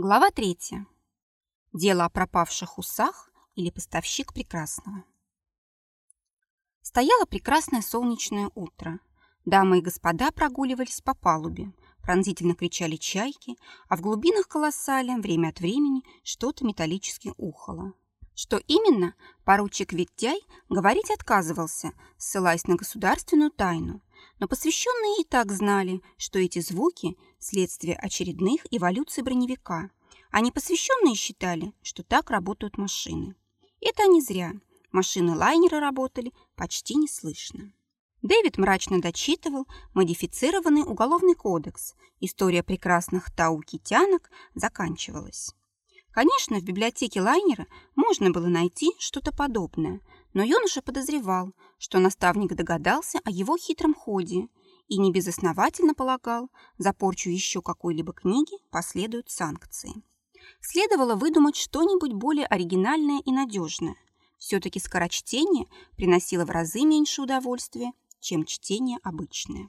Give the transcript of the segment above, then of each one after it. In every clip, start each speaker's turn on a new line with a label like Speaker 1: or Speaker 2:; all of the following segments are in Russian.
Speaker 1: Глава третья. Дело о пропавших усах или поставщик прекрасного. Стояло прекрасное солнечное утро. Дамы и господа прогуливались по палубе, пронзительно кричали чайки, а в глубинах колоссали время от времени что-то металлически ухало. Что именно, поручик Виттяй говорить отказывался, ссылаясь на государственную тайну, но посвященные и так знали, что эти звуки – следствие очередных эволюций броневика, а непосвященные считали, что так работают машины. Это не зря. Машины лайнера работали почти неслышно. Дэвид мрачно дочитывал модифицированный уголовный кодекс. История прекрасных таукитянок заканчивалась. Конечно, в библиотеке лайнера можно было найти что-то подобное, но юноша подозревал, что наставник догадался о его хитром ходе и небезосновательно полагал, за порчу еще какой-либо книги последуют санкции. Следовало выдумать что-нибудь более оригинальное и надежное. Все-таки скорочтение приносило в разы меньше удовольствия, чем чтение обычное.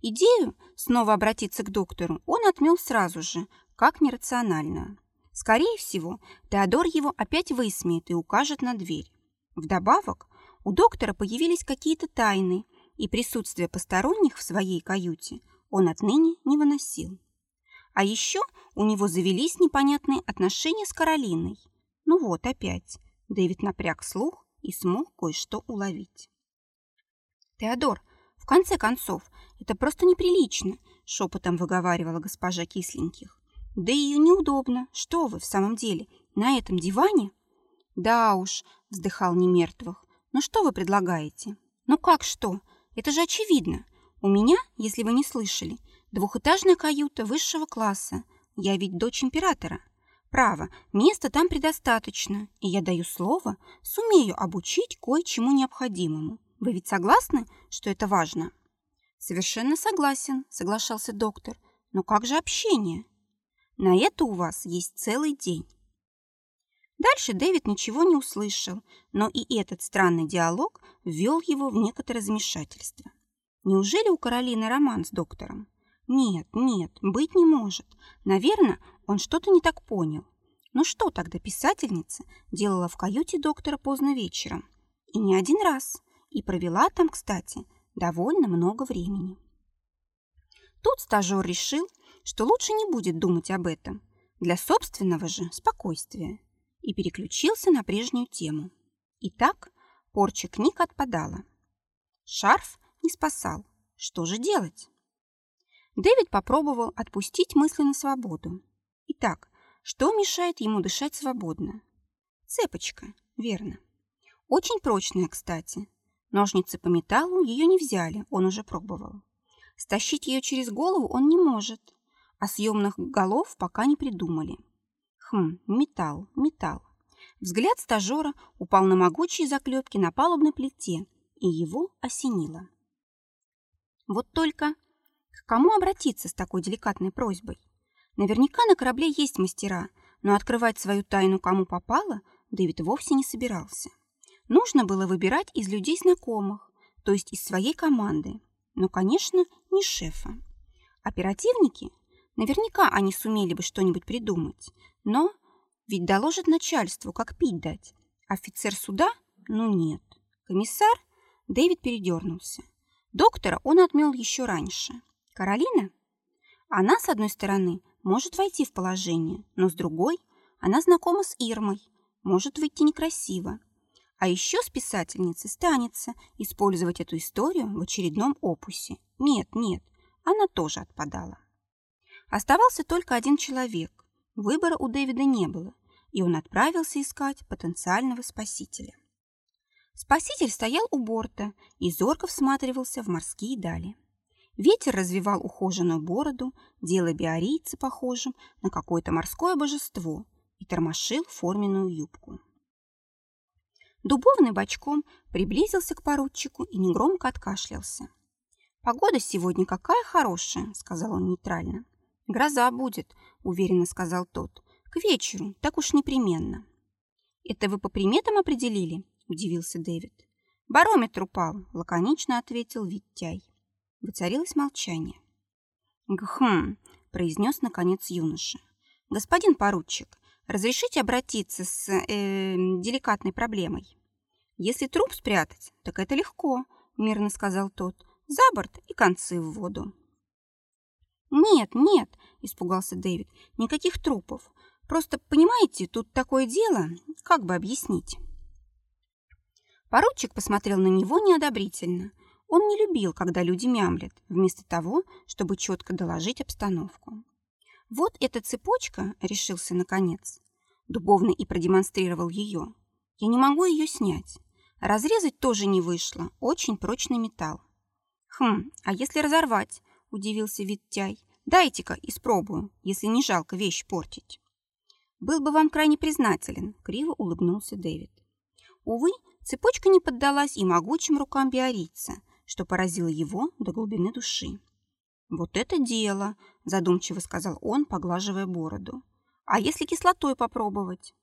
Speaker 1: Идею снова обратиться к доктору он отмел сразу же, как нерациональную. Скорее всего, Теодор его опять высмеет и укажет на дверь. Вдобавок, у доктора появились какие-то тайны, и присутствие посторонних в своей каюте он отныне не выносил. А еще у него завелись непонятные отношения с Каролиной. Ну вот опять. Дэвид напряг слух и смог кое-что уловить. «Теодор, в конце концов, это просто неприлично», шепотом выговаривала госпожа Кисленьких. Да и неудобно. Что вы в самом деле, на этом диване? Да уж, вздыхал немертвых. Ну что вы предлагаете? Ну как что? Это же очевидно. У меня, если вы не слышали, двухэтажная каюта высшего класса. Я ведь дочь императора. Право, места там предостаточно, и я даю слово, сумею обучить кое-чему необходимому. Вы ведь согласны, что это важно? Совершенно согласен, соглашался доктор. Но как же общение? На это у вас есть целый день. Дальше Дэвид ничего не услышал, но и этот странный диалог ввел его в некоторое замешательство. Неужели у Каролины роман с доктором? Нет, нет, быть не может. Наверное, он что-то не так понял. Но что тогда писательница делала в каюте доктора поздно вечером? И не один раз. И провела там, кстати, довольно много времени. Тут стажер решил, что лучше не будет думать об этом, для собственного же спокойствия, и переключился на прежнюю тему. Итак, порча книг отпадала. Шарф не спасал. Что же делать? Дэвид попробовал отпустить мысли на свободу. Итак, что мешает ему дышать свободно? Цепочка, верно. Очень прочная, кстати. Ножницы по металлу ее не взяли, он уже пробовал. Стащить ее через голову он не может а съемных голов пока не придумали. Хм, металл, металл. Взгляд стажера упал на могучие заклепки на палубной плите, и его осенило. Вот только к кому обратиться с такой деликатной просьбой? Наверняка на корабле есть мастера, но открывать свою тайну кому попало Дэвид вовсе не собирался. Нужно было выбирать из людей знакомых, то есть из своей команды. Но, конечно, не шефа. Оперативники Наверняка они сумели бы что-нибудь придумать. Но ведь доложат начальству, как пить дать. Офицер суда? Ну нет. Комиссар? Дэвид передернулся. Доктора он отмел еще раньше. Каролина? Она, с одной стороны, может войти в положение, но с другой, она знакома с Ирмой, может выйти некрасиво. А еще с писательницей станется использовать эту историю в очередном опусе. Нет, нет, она тоже отпадала. Оставался только один человек. Выбора у Дэвида не было, и он отправился искать потенциального спасителя. Спаситель стоял у борта и зорко всматривался в морские дали. Ветер развивал ухоженную бороду, делая биорийца похожим на какое-то морское божество и тормошил форменную юбку. Дубовный бочком приблизился к поручику и негромко откашлялся. «Погода сегодня какая хорошая», — сказал он нейтрально. «Гроза будет», — уверенно сказал тот. «К вечеру, так уж непременно». «Это вы по приметам определили?» — удивился Дэвид. «Барометр упал», — лаконично ответил Виттяй. Воцарилось молчание. «Гхм», — произнес наконец юноша. Господин поручик, разрешите обратиться с э, деликатной проблемой? Если труп спрятать, так это легко, мирно сказал тот. За борт и концы в воду. «Нет, нет», – испугался Дэвид, – «никаких трупов. Просто, понимаете, тут такое дело, как бы объяснить?» Поручик посмотрел на него неодобрительно. Он не любил, когда люди мямлят, вместо того, чтобы четко доложить обстановку. «Вот эта цепочка», — решился наконец. Дубовный и продемонстрировал ее. «Я не могу ее снять. Разрезать тоже не вышло. Очень прочный металл». «Хм, а если разорвать?» — удивился Виттяй. «Дайте-ка испробую, если не жалко вещь портить». «Был бы вам крайне признателен», — криво улыбнулся Дэвид. Увы, цепочка не поддалась и могучим рукам биорийца, что поразило его до глубины души. «Вот это дело!» – задумчиво сказал он, поглаживая бороду. «А если кислотой попробовать?»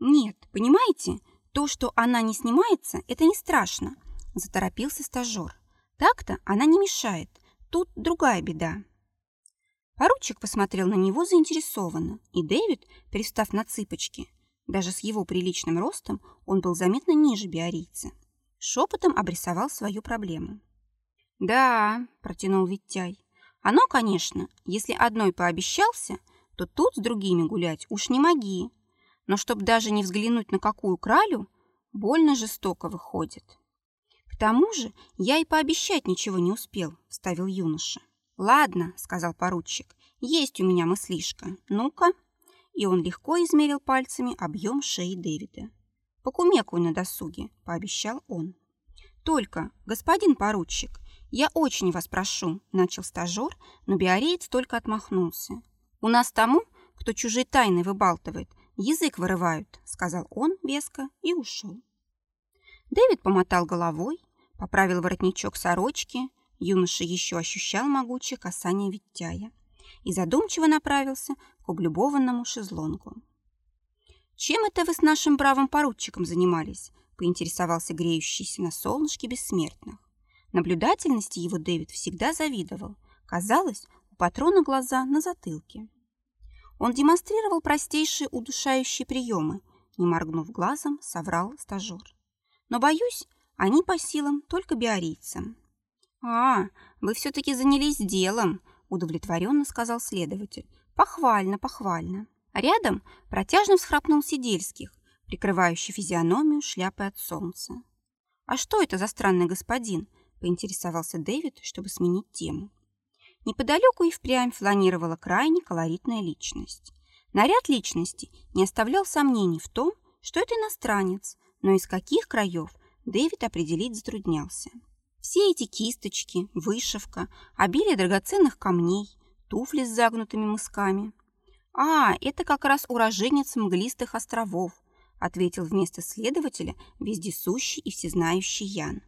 Speaker 1: «Нет, понимаете, то, что она не снимается, это не страшно», – заторопился стажер. «Так-то она не мешает. Тут другая беда». Поручик посмотрел на него заинтересованно, и Дэвид, перестав на цыпочки, даже с его приличным ростом он был заметно ниже биорийца, шепотом обрисовал свою проблему. «Да», — протянул Виттяй, — «оно, конечно, если одной пообещался, то тут с другими гулять уж не моги. Но чтоб даже не взглянуть на какую кралю, больно жестоко выходит». «К тому же я и пообещать ничего не успел», — вставил юноша. «Ладно», — сказал поручик, — «есть у меня мыслишка. Ну-ка». И он легко измерил пальцами объем шеи Дэвида. «Покумекуй на досуге», — пообещал он. «Только, господин поручик, «Я очень вас прошу», — начал стажер, но биореец только отмахнулся. «У нас тому, кто чужие тайны выбалтывает, язык вырывают», — сказал он веско и ушел. Дэвид помотал головой, поправил воротничок сорочки, юноша еще ощущал могучее касание Виттяя и задумчиво направился к облюбованному шезлонгу. «Чем это вы с нашим бравым поручиком занимались?» — поинтересовался греющийся на солнышке бессмертных. Наблюдательности его Дэвид всегда завидовал. Казалось, у патрона глаза на затылке. Он демонстрировал простейшие удушающие приемы, не моргнув глазом, соврал стажер. Но, боюсь, они по силам только биорийцам. «А, вы все-таки занялись делом», – удовлетворенно сказал следователь. «Похвально, похвально». рядом протяжно всхрапнул Сидельских, прикрывающий физиономию шляпой от солнца. «А что это за странный господин?» поинтересовался Дэвид, чтобы сменить тему. Неподалеку и впрямь фланировала крайне колоритная личность. Наряд личности не оставлял сомнений в том, что это иностранец, но из каких краев Дэвид определить затруднялся. Все эти кисточки, вышивка, обилие драгоценных камней, туфли с загнутыми мысками. «А, это как раз уроженец мглистых островов», ответил вместо следователя вездесущий и всезнающий Ян.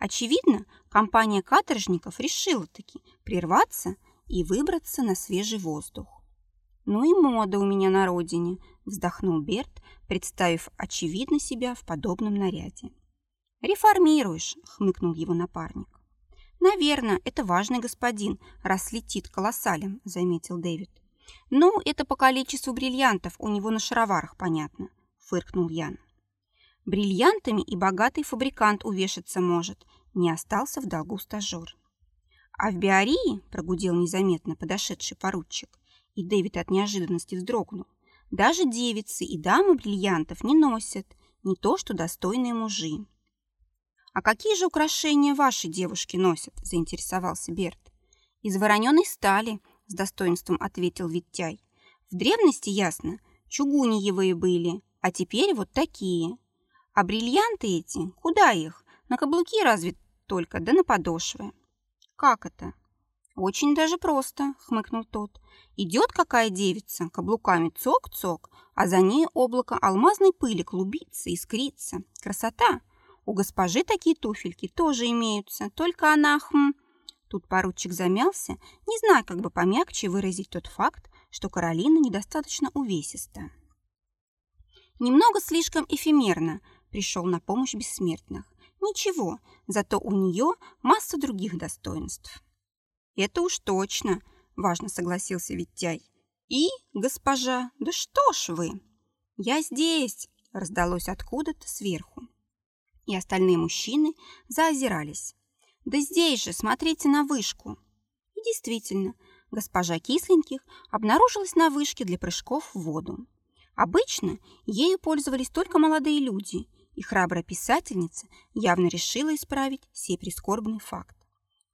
Speaker 1: Очевидно, компания каторжников решила таки прерваться и выбраться на свежий воздух. «Ну и мода у меня на родине», – вздохнул Берт, представив очевидно себя в подобном наряде. «Реформируешь», – хмыкнул его напарник. «Наверное, это важный господин, раз летит колоссален», – заметил Дэвид. «Ну, это по количеству бриллиантов у него на шароварах, понятно», – фыркнул Ян. Бриллиантами и богатый фабрикант увешаться может. Не остался в долгу стажер. А в Биории, прогудел незаметно подошедший поручик, и Дэвид от неожиданности вздрогнул, даже девицы и дамы бриллиантов не носят, не то что достойные мужи. «А какие же украшения ваши девушки носят?» – заинтересовался Берт. «Из вороненой стали», – с достоинством ответил Виттяй. «В древности, ясно, чугуниевые были, а теперь вот такие. А бриллианты эти, куда их? На каблуки разве только, да на подошвы. Как это? Очень даже просто, хмыкнул тот. Идет какая девица, каблуками цок-цок, а за ней облако алмазной пыли клубится, искрится. Красота! У госпожи такие туфельки тоже имеются, только она, хм... Тут поручик замялся, не зная, как бы помягче выразить тот факт, что Каролина недостаточно увесиста. Немного слишком эфемерно, пришел на помощь бессмертных. Ничего, зато у нее масса других достоинств. Это уж точно, важно согласился Витяй. «И, госпожа, да что ж вы!» «Я здесь!» – раздалось откуда-то сверху. И остальные мужчины заозирались. «Да здесь же, смотрите на вышку!» И действительно, госпожа Кисленьких обнаружилась на вышке для прыжков в воду. Обычно ею пользовались только молодые люди, и храбрая писательница явно решила исправить сей прискорбный факт.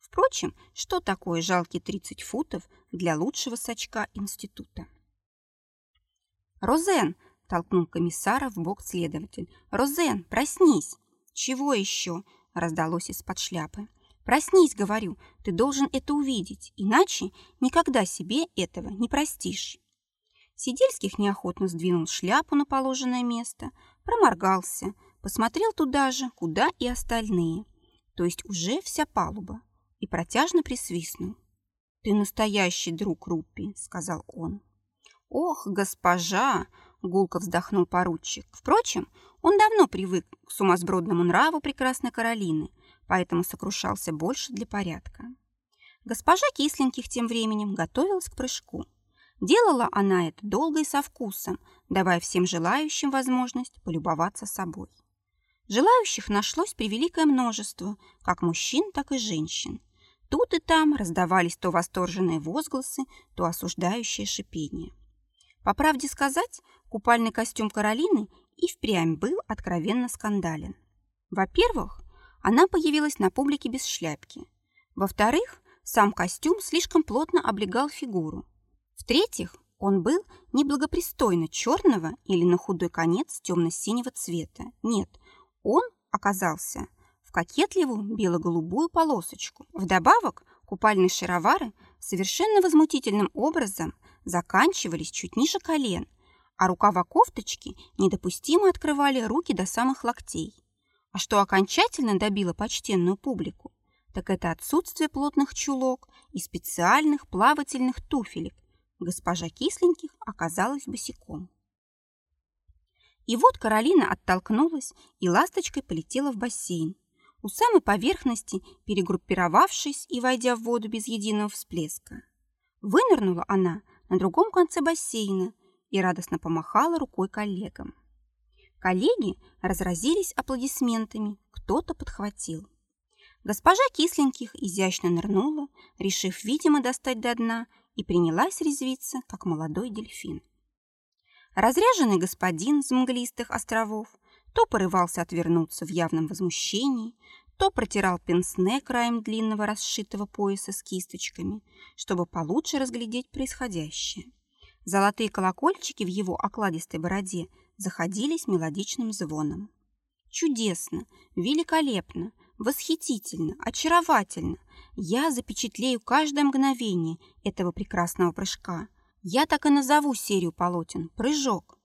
Speaker 1: Впрочем, что такое жалкие 30 футов для лучшего сачка института? «Розен!» – толкнул комиссара в бок следователь. «Розен, проснись!» «Чего еще?» – раздалось из-под шляпы. «Проснись, говорю, ты должен это увидеть, иначе никогда себе этого не простишь». Сидельских неохотно сдвинул шляпу на положенное место, проморгался, посмотрел туда же, куда и остальные, то есть уже вся палуба и протяжно присвистнул. «Ты настоящий друг Руппи», — сказал он. «Ох, госпожа!» — гулко вздохнул поручик. Впрочем, он давно привык к сумасбродному нраву прекрасной Каролины, поэтому сокрушался больше для порядка. Госпожа Кисленьких тем временем готовилась к прыжку. Делала она это долго и со вкусом, давая всем желающим возможность полюбоваться собой. Желающих нашлось превеликое множество, как мужчин, так и женщин. Тут и там раздавались то восторженные возгласы, то осуждающее шипение. По правде сказать, купальный костюм Каролины и впрямь был откровенно скандален. Во-первых, она появилась на публике без шляпки. Во-вторых, сам костюм слишком плотно облегал фигуру. В-третьих, он был неблагопристойно черного или на худой конец темно-синего цвета. Нет, он оказался кокетливую бело-голубую полосочку. Вдобавок, купальные шаровары совершенно возмутительным образом заканчивались чуть ниже колен, а рукава кофточки недопустимо открывали руки до самых локтей. А что окончательно добило почтенную публику, так это отсутствие плотных чулок и специальных плавательных туфелек. Госпожа Кисленьких оказалась босиком. И вот Каролина оттолкнулась и ласточкой полетела в бассейн, у самой поверхности, перегруппировавшись и войдя в воду без единого всплеска. Вынырнула она на другом конце бассейна и радостно помахала рукой коллегам. Коллеги разразились аплодисментами, кто-то подхватил. Госпожа Кисленьких изящно нырнула, решив, видимо, достать до дна, и принялась резвиться, как молодой дельфин. Разряженный господин с мглистых островов то порывался отвернуться в явном возмущении, то протирал пенсне краем длинного расшитого пояса с кисточками, чтобы получше разглядеть происходящее. Золотые колокольчики в его окладистой бороде заходились мелодичным звоном. Чудесно, великолепно, восхитительно, очаровательно. Я запечатлею каждое мгновение этого прекрасного прыжка. Я так и назову серию полотен «Прыжок».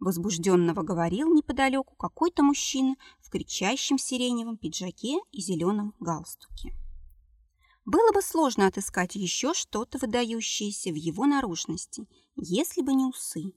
Speaker 1: Возбужденного говорил неподалеку какой-то мужчина в кричащем сиреневом пиджаке и зеленом галстуке. Было бы сложно отыскать еще что-то выдающееся в его наружности, если бы не усы.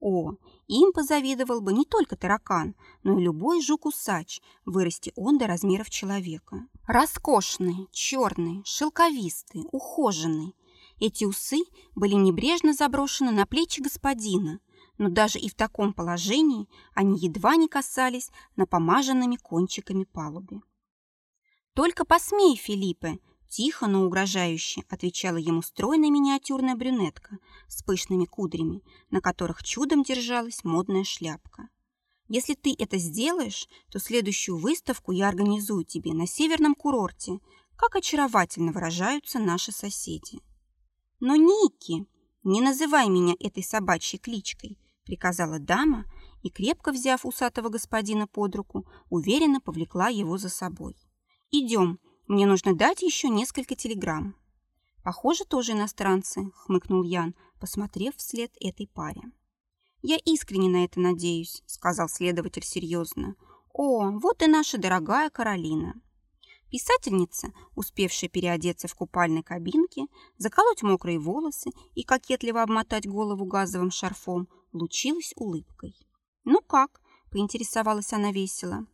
Speaker 1: О, им позавидовал бы не только таракан, но и любой жук-усач, вырасти он до размеров человека. Роскошные, черные, шелковистые, ухоженные. Эти усы были небрежно заброшены на плечи господина, но даже и в таком положении они едва не касались напомаженными кончиками палубы. «Только посмей, Филиппе!» Тихо, но угрожающе отвечала ему стройная миниатюрная брюнетка с пышными кудрями, на которых чудом держалась модная шляпка. «Если ты это сделаешь, то следующую выставку я организую тебе на северном курорте, как очаровательно выражаются наши соседи». «Но, Ники, не называй меня этой собачьей кличкой приказала дама и, крепко взяв усатого господина под руку, уверенно повлекла его за собой. «Идем, мне нужно дать еще несколько телеграмм». «Похоже, тоже иностранцы», — хмыкнул Ян, посмотрев вслед этой паре. «Я искренне на это надеюсь», — сказал следователь серьезно. «О, вот и наша дорогая Каролина». Писательница, успевшая переодеться в купальной кабинке, заколоть мокрые волосы и кокетливо обмотать голову газовым шарфом, лучилась улыбкой. «Ну как?» – поинтересовалась она весело.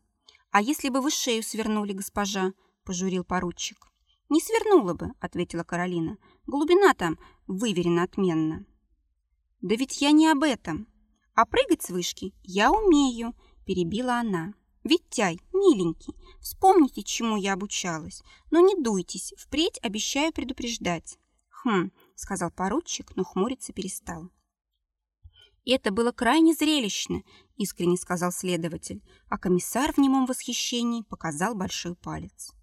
Speaker 1: «А если бы вы шею свернули, госпожа?» – пожурил поручик. «Не свернула бы», — ответила Каролина. «Глубина там выверена отменно». «Да ведь я не об этом. А прыгать с вышки я умею», — перебила она. «Витяй, миленький, вспомните, чему я обучалась. Но не дуйтесь, впредь обещаю предупреждать». «Хм», — сказал поручик, но хмуриться перестал. «Это было крайне зрелищно», — искренне сказал следователь, а комиссар в немом восхищении показал большой палец.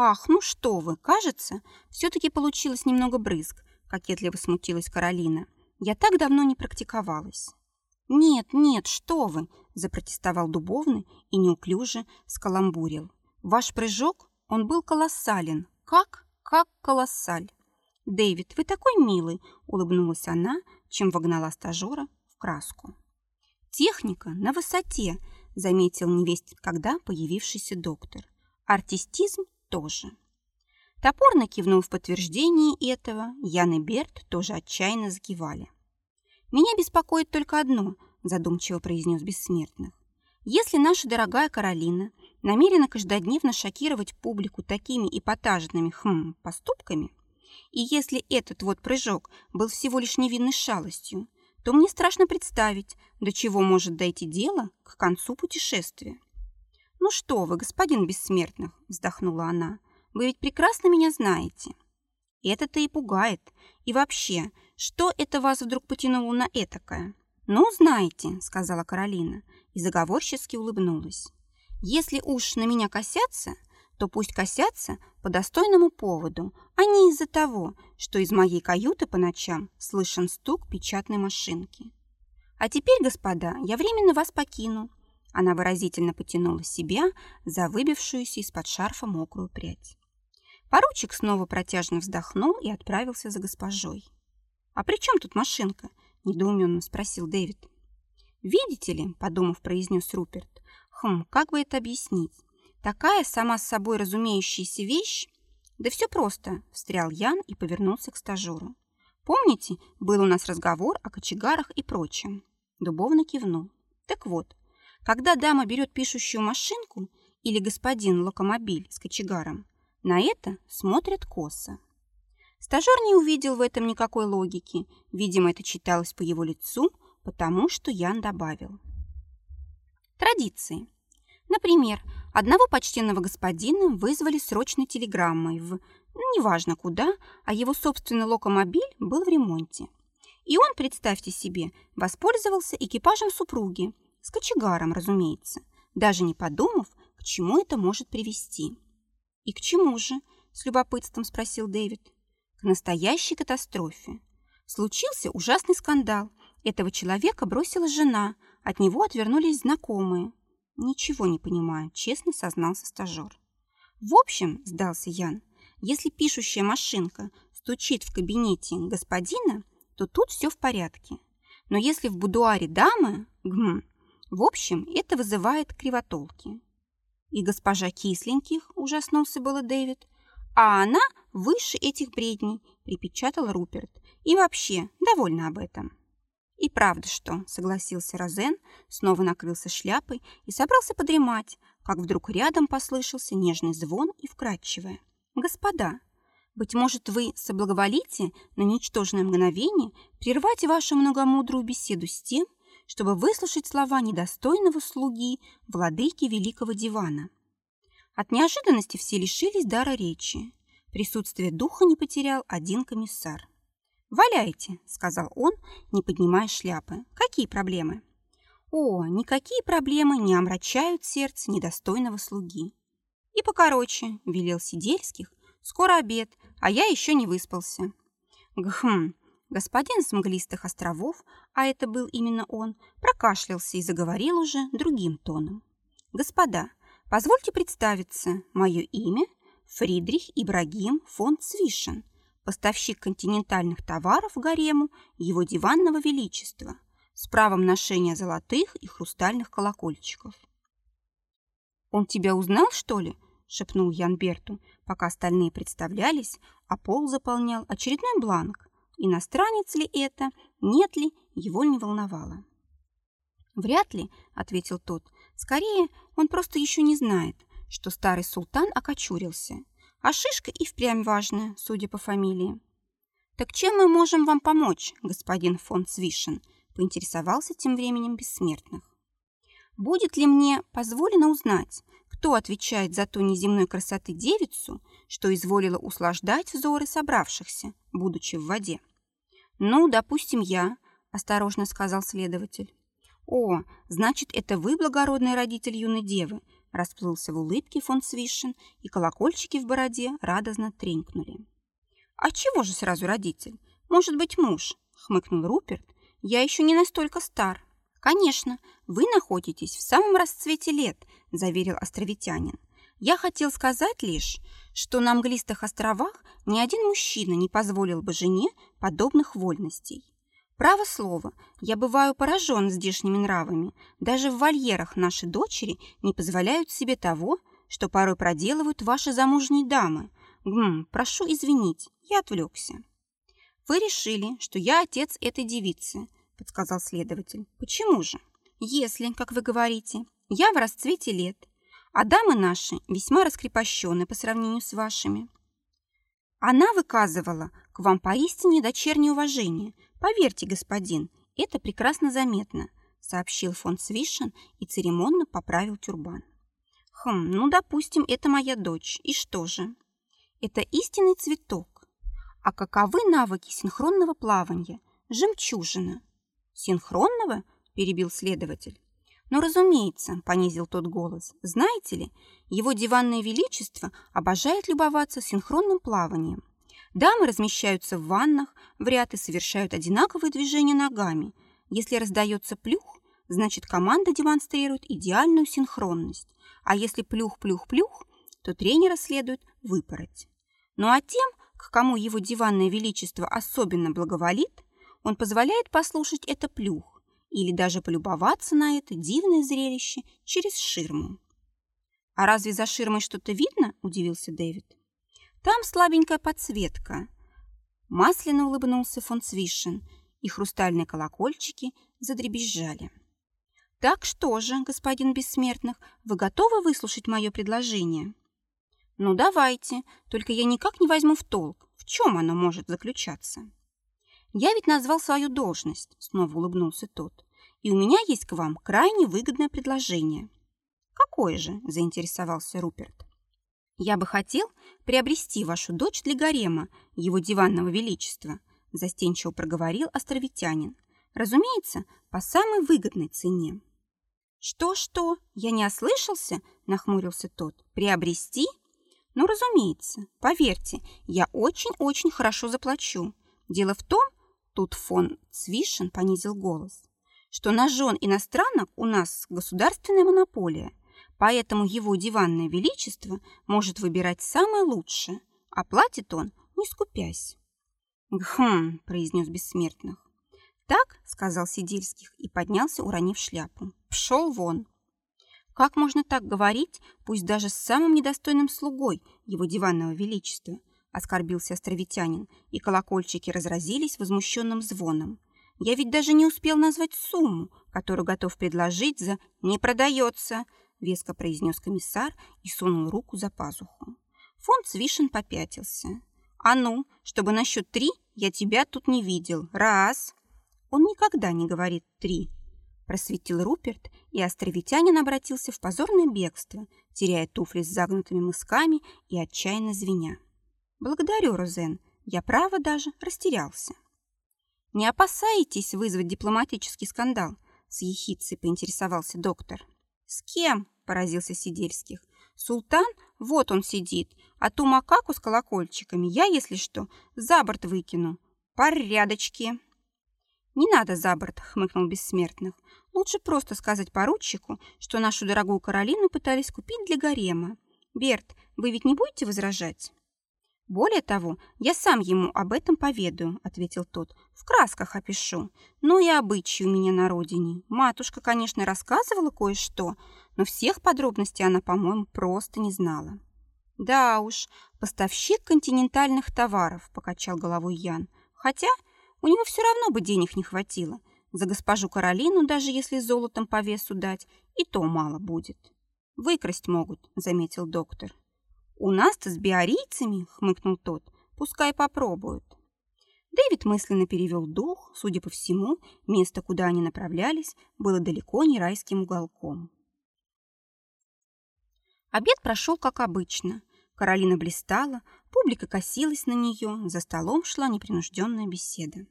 Speaker 1: «Ах, ну что вы, кажется, все-таки получилось немного брызг», — кокетливо смутилась Каролина. «Я так давно не практиковалась». «Нет, нет, что вы!» – запротестовал Дубовный и неуклюже скаламбурил. «Ваш прыжок, он был колоссален. Как? Как колоссаль!» «Дэвид, вы такой милый!» – улыбнулась она, чем вогнала стажера в краску. «Техника на высоте!» – заметил невесть, когда появившийся доктор. «Артистизм тоже!» Топорно кивнул в подтверждении этого, Ян и Берт тоже отчаянно закивали. «Меня беспокоит только одно», – задумчиво произнес Бессмертных. «Если наша дорогая Каролина намерена каждодневно шокировать публику такими эпатажными хм, поступками, и если этот вот прыжок был всего лишь невинной шалостью, то мне страшно представить, до чего может дойти дело к концу путешествия». «Ну что вы, господин Бессмертных», – вздохнула она, – «вы ведь прекрасно меня знаете». «Это-то и пугает. И вообще, что это вас вдруг потянуло на этакое?» «Ну, знаете», — сказала Каролина и заговорчески улыбнулась. «Если уж на меня косятся, то пусть косятся по достойному поводу, а не из-за того, что из моей каюты по ночам слышен стук печатной машинки. А теперь, господа, я временно вас покину». Она выразительно потянула себя за выбившуюся из-под шарфа мокрую прядь. Поручик снова протяжно вздохнул и отправился за госпожой. «А при чем тут машинка?» – недоуменно спросил Дэвид. «Видите ли», – подумав, произнес Руперт, «хм, как бы это объяснить? Такая сама с собой разумеющаяся вещь?» «Да все просто», – встрял Ян и повернулся к стажеру. «Помните, был у нас разговор о кочегарах и прочем?» Дубовно кивнул. «Так вот, когда дама берет пишущую машинку или господин локомобиль с кочегаром, на это смотрят косо. Стажер не увидел в этом никакой логики. Видимо, это читалось по его лицу, потому что Ян добавил. Традиции. Например, одного почтенного господина вызвали срочной телеграммой в, ну, неважно куда, а его собственный локомобиль был в ремонте. И он, представьте себе, воспользовался экипажем супруги, с кочегаром, разумеется, даже не подумав, к чему это может привести. «И к чему же?» – с любопытством спросил Дэвид к настоящей катастрофе. Случился ужасный скандал. Этого человека бросила жена, от него отвернулись знакомые. Ничего не понимаю, честно сознался стажер. В общем, сдался Ян, если пишущая машинка стучит в кабинете господина, то тут все в порядке. Но если в будуаре дамы, гм, в общем, это вызывает кривотолки. И госпожа Кисленьких, ужаснулся было Дэвид, а она выше этих бредней, припечатал Руперт. И вообще, довольна об этом. И правда что, согласился Розен, снова накрылся шляпой и собрался подремать, как вдруг рядом послышался нежный звон и вкрадчивое. «Господа, быть может, вы соблаговолите на ничтожное мгновение прервать вашу многомудрую беседу с тем, чтобы выслушать слова недостойного слуги владыки великого дивана. От неожиданности все лишились дара речи. Присутствие духа не потерял один комиссар. «Валяйте», — сказал он, не поднимая шляпы. «Какие проблемы?» «О, никакие проблемы не омрачают сердце недостойного слуги». «И покороче», — велел Сидельских. «Скоро обед, а я еще не выспался». «Гхм», господин с мглистых островов, а это был именно он, прокашлялся и заговорил уже другим тоном. «Господа, Позвольте представиться. Мое имя Фридрих Ибрагим фон Цвишен, поставщик континентальных товаров гарему его диванного величества с правом ношения золотых и хрустальных колокольчиков. «Он тебя узнал, что ли?» – шепнул Ян Берту, пока остальные представлялись, а Пол заполнял очередной бланк. Иностранец ли это, нет ли, его не волновало. «Вряд ли», — ответил тот. «Скорее, он просто еще не знает, что старый султан окочурился. А шишка и впрямь важная, судя по фамилии. «Так чем мы можем вам помочь, господин фон Свишен?» поинтересовался тем временем бессмертных. «Будет ли мне позволено узнать, кто отвечает за ту неземной красоты девицу, что изволила услаждать взоры собравшихся, будучи в воде?» «Ну, допустим, я», – осторожно сказал следователь. «О, значит, это вы, благородный родитель юной девы», – расплылся в улыбке фон Свишен, и колокольчики в бороде радостно тренькнули. «А чего же сразу родитель? Может быть, муж?» – хмыкнул Руперт. «Я еще не настолько стар». «Конечно, вы находитесь в самом расцвете лет», – заверил островитянин. «Я хотел сказать лишь, что на Английских островах ни один мужчина не позволил бы жене подобных вольностей. Право слово, я бываю поражен здешними нравами. Даже в вольерах наши дочери не позволяют себе того, что порой проделывают ваши замужние дамы. Гм, прошу извинить, я отвлекся. Вы решили, что я отец этой девицы, подсказал следователь. Почему же? Если, как вы говорите, я в расцвете лет, а дамы наши весьма раскрепощены по сравнению с вашими. Она выказывала к вам поистине дочернее уважение – «Поверьте, господин, это прекрасно заметно», сообщил фон Свишен и церемонно поправил тюрбан. «Хм, ну, допустим, это моя дочь. И что же?» «Это истинный цветок. А каковы навыки синхронного плавания? Жемчужина». «Синхронного?» – перебил следователь. «Ну, разумеется», – понизил тот голос. «Знаете ли, его диванное величество обожает любоваться синхронным плаванием. Дамы размещаются в ваннах, в ряд и совершают одинаковые движения ногами. Если раздается плюх, значит команда демонстрирует идеальную синхронность. А если плюх-плюх-плюх, то тренера следует выпороть. Ну а тем, к кому его диванное величество особенно благоволит, он позволяет послушать это плюх или даже полюбоваться на это дивное зрелище через ширму. «А разве за ширмой что-то видно?» – удивился Дэвид. Там слабенькая подсветка. Масляно улыбнулся фон Свишен, и хрустальные колокольчики задребезжали. «Так что же, господин Бессмертных, вы готовы выслушать мое предложение?» «Ну, давайте, только я никак не возьму в толк, в чем оно может заключаться». «Я ведь назвал свою должность», — снова улыбнулся тот, «и у меня есть к вам крайне выгодное предложение». «Какое же?» — заинтересовался Руперт. «Я бы хотел приобрести вашу дочь для гарема, его диванного величества», застенчиво проговорил островитянин. «Разумеется, по самой выгодной цене». «Что-что? Я не ослышался?» – нахмурился тот. «Приобрести?» «Ну, разумеется. Поверьте, я очень-очень хорошо заплачу. Дело в том, тут фон Цвишин понизил голос, что на жен иностранок у нас государственная монополия. Поэтому его диванное величество может выбирать самое лучшее, а платит он, не скупясь. «Гхм», — произнес бессмертных. «Так», — сказал Сидельских и поднялся, уронив шляпу. «Пшел вон». «Как можно так говорить, пусть даже с самым недостойным слугой его диванного величества?» — оскорбился островитянин, и колокольчики разразились возмущенным звоном. «Я ведь даже не успел назвать сумму, которую готов предложить за «не продается», веско произнес комиссар и сунул руку за пазуху. Фон Цвишин попятился. «А ну, чтобы на счет три я тебя тут не видел. Раз!» «Он никогда не говорит три», – просветил Руперт, и островитянин обратился в позорное бегство, теряя туфли с загнутыми мысками и отчаянно звеня. «Благодарю, Розен, я, право, даже растерялся». «Не опасаетесь вызвать дипломатический скандал?» – с ехицей поинтересовался доктор. «С кем?» – поразился Сидельских. «Султан? Вот он сидит. А ту макаку с колокольчиками я, если что, за борт выкину. Порядочки!» «Не надо за борт», — хмыкнул Бессмертных. «Лучше просто сказать поручику, что нашу дорогую Каролину пытались купить для гарема. Берт, вы ведь не будете возражать?» «Более того, я сам ему об этом поведаю», — ответил тот. «В красках опишу. Ну и обычаи у меня на родине. Матушка, конечно, рассказывала кое-что, но всех подробностей она, по-моему, просто не знала». «Да уж, поставщик континентальных товаров», — покачал головой Ян. «Хотя у него все равно бы денег не хватило. За госпожу Каролину, даже если золотом по весу дать, и то мало будет». «Выкрасть могут», — заметил доктор. «У нас-то с биорийцами», — хмыкнул тот, — «пускай попробуют». Дэвид мысленно перевел дух. Судя по всему, место, куда они направлялись, было далеко не райским уголком. Обед прошел как обычно. Каролина блистала, публика косилась на нее, за столом шла непринужденная беседа.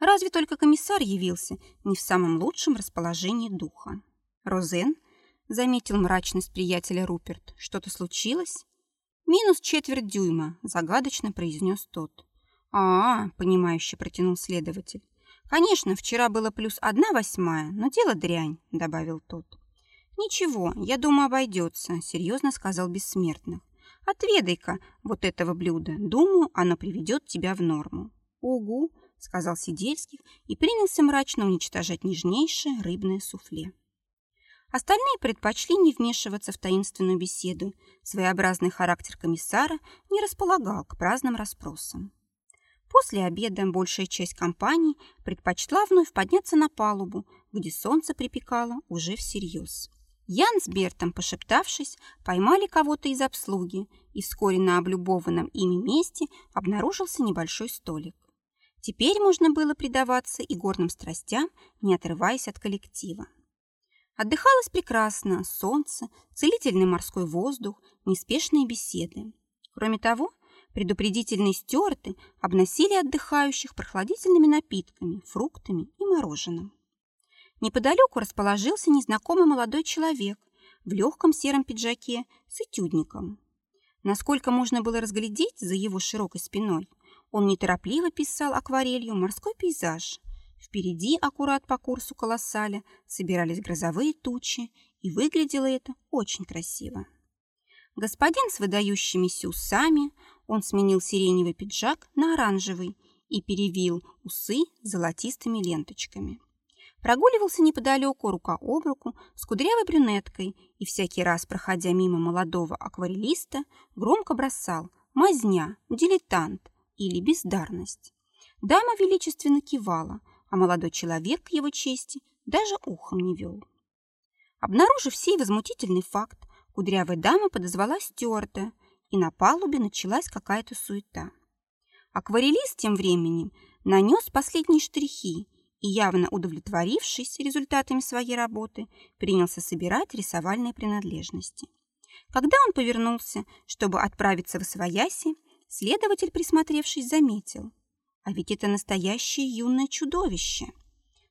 Speaker 1: Разве только комиссар явился не в самом лучшем расположении духа. Розен заметил мрачность приятеля Руперт. Что-то случилось? Минус четверть дюйма, загадочно произнес тот. А, -а понимающе протянул следователь. Конечно, вчера было плюс одна восьмая, но дело дрянь, добавил тот. «Ничего, я думаю, обойдется», — серьезно сказал Бессмертных. «Отведай-ка вот этого блюда. Думаю, оно приведет тебя в норму». «Угу», — сказал Сидельских и принялся мрачно уничтожать нежнейшее рыбное суфле. Остальные предпочли не вмешиваться в таинственную беседу. Своеобразный характер комиссара не располагал к праздным расспросам. После обеда большая часть компании предпочла вновь подняться на палубу, где солнце припекало уже всерьез. Ян с Бертом, пошептавшись, поймали кого-то из обслуги, и вскоре на облюбованном ими месте обнаружился небольшой столик. Теперь можно было предаваться и горным страстям, не отрываясь от коллектива. Отдыхалось прекрасно, солнце, целительный морской воздух, неспешные беседы. Кроме того, предупредительные стюарты обносили отдыхающих прохладительными напитками, фруктами и мороженым. Неподалеку расположился незнакомый молодой человек в легком сером пиджаке с этюдником. Насколько можно было разглядеть за его широкой спиной, он неторопливо писал акварелью морской пейзаж. Впереди, аккурат по курсу колоссаля, собирались грозовые тучи, и выглядело это очень красиво. Господин с выдающимися усами, он сменил сиреневый пиджак на оранжевый и перевил усы золотистыми ленточками. Прогуливался неподалеку рука об руку с кудрявой брюнеткой и всякий раз, проходя мимо молодого акварелиста, громко бросал «мазня», «дилетант» или «бездарность». Дама величественно кивала, а молодой человек, к его чести, даже ухом не вел. Обнаружив сей возмутительный факт, кудрявая дама подозвала Стюарта, и на палубе началась какая-то суета. Акварелист тем временем нанес последние штрихи и, явно удовлетворившись результатами своей работы, принялся собирать рисовальные принадлежности. Когда он повернулся, чтобы отправиться в Освояси, следователь, присмотревшись, заметил. А ведь это настоящее юное чудовище.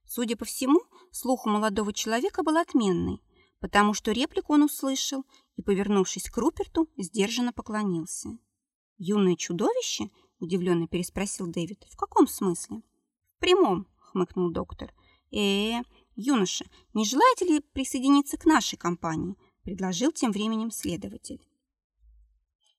Speaker 1: Судя по всему, слух у молодого человека был отменный, потому что реплику он услышал и, повернувшись к Руперту, сдержанно поклонился. «Юное чудовище?» – удивленно переспросил Дэвид. «В каком смысле?» «В прямом», хмыкнул доктор. э, -э юноша, не желаете ли присоединиться к нашей компании?» предложил тем временем следователь.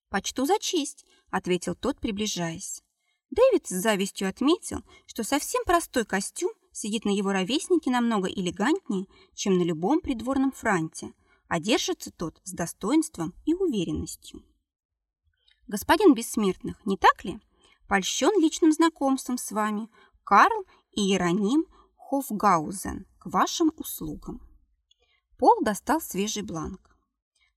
Speaker 1: «Почту за честь», — ответил тот, приближаясь. Дэвид с завистью отметил, что совсем простой костюм сидит на его ровеснике намного элегантнее, чем на любом придворном франте, а держится тот с достоинством и уверенностью. «Господин Бессмертных, не так ли? Польщен личным знакомством с вами. Карл и Иероним Хофгаузен к вашим услугам. Пол достал свежий бланк.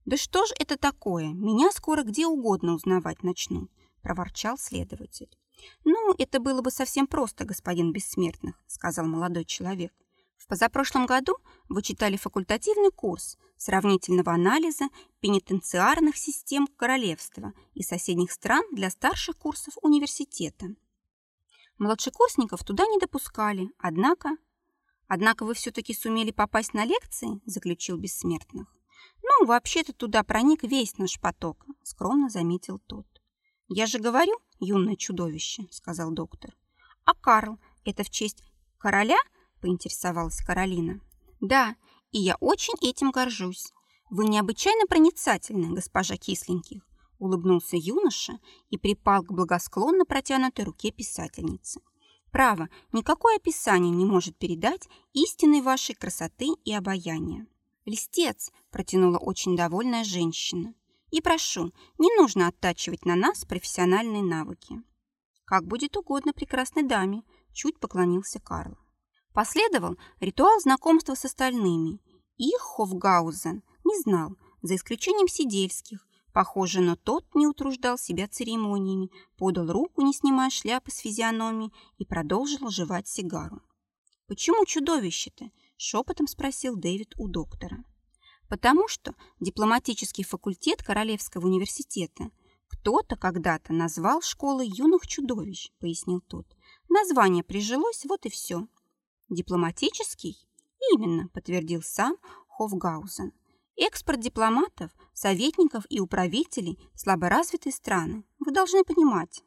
Speaker 1: «Да что ж это такое? Меня скоро где угодно узнавать начнут», – проворчал следователь. «Ну, это было бы совсем просто, господин Бессмертных», – сказал молодой человек. «В позапрошлом году вы читали факультативный курс сравнительного анализа пенитенциарных систем королевства и соседних стран для старших курсов университета. Младшекурсников туда не допускали, однако... Однако вы все-таки сумели попасть на лекции, заключил Бессмертных. Ну, вообще-то туда проник весь наш поток, скромно заметил тот. Я же говорю, юное чудовище, сказал доктор. А Карл, это в честь короля? Поинтересовалась Каролина. Да, и я очень этим горжусь. Вы необычайно проницательны, госпожа Кисленьких улыбнулся юноша и припал к благосклонно протянутой руке писательницы. Право, никакое описание не может передать истинной вашей красоты и обаяния. «Листец!» – протянула очень довольная женщина. «И прошу, не нужно оттачивать на нас профессиональные навыки». «Как будет угодно прекрасной даме», – чуть поклонился Карл. Последовал ритуал знакомства с остальными. Их Хофгаузен не знал, за исключением сидельских, Похоже, но тот не утруждал себя церемониями, подал руку, не снимая шляпы с физиономии, и продолжил жевать сигару. «Почему чудовище-то?» – шепотом спросил Дэвид у доктора. «Потому что дипломатический факультет Королевского университета кто-то когда-то назвал школой юных чудовищ», – пояснил тот. «Название прижилось, вот и все». «Дипломатический?» «Именно», – подтвердил сам Хофгаузен. Экспорт дипломатов, советников и управителей в слаборазвитые страны. Вы должны понимать.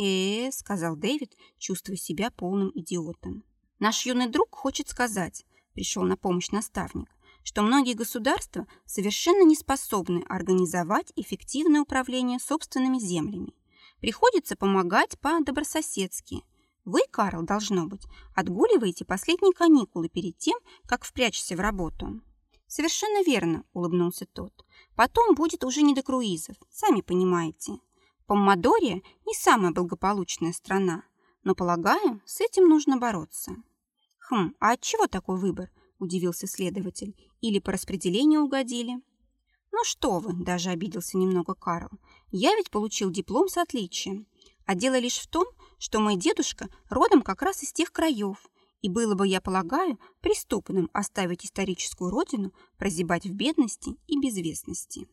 Speaker 1: -э сказал Дэвид, чувствуя себя полным идиотом. Наш юный друг хочет сказать, пришел на помощь наставник, что многие государства совершенно не способны организовать эффективное управление собственными землями. Приходится помогать по-добрососедски. Вы, Карл, должно быть, отгуливаете последние каникулы перед тем, как впрячься в работу. «Совершенно верно», — улыбнулся тот. «Потом будет уже не до круизов, сами понимаете. Поммадория не самая благополучная страна, но, полагаю, с этим нужно бороться». «Хм, а от чего такой выбор?» – удивился следователь. «Или по распределению угодили?» «Ну что вы», – даже обиделся немного Карл. «Я ведь получил диплом с отличием. А дело лишь в том, что мой дедушка родом как раз из тех краев, и было бы, я полагаю, преступным оставить историческую родину прозябать в бедности и безвестности.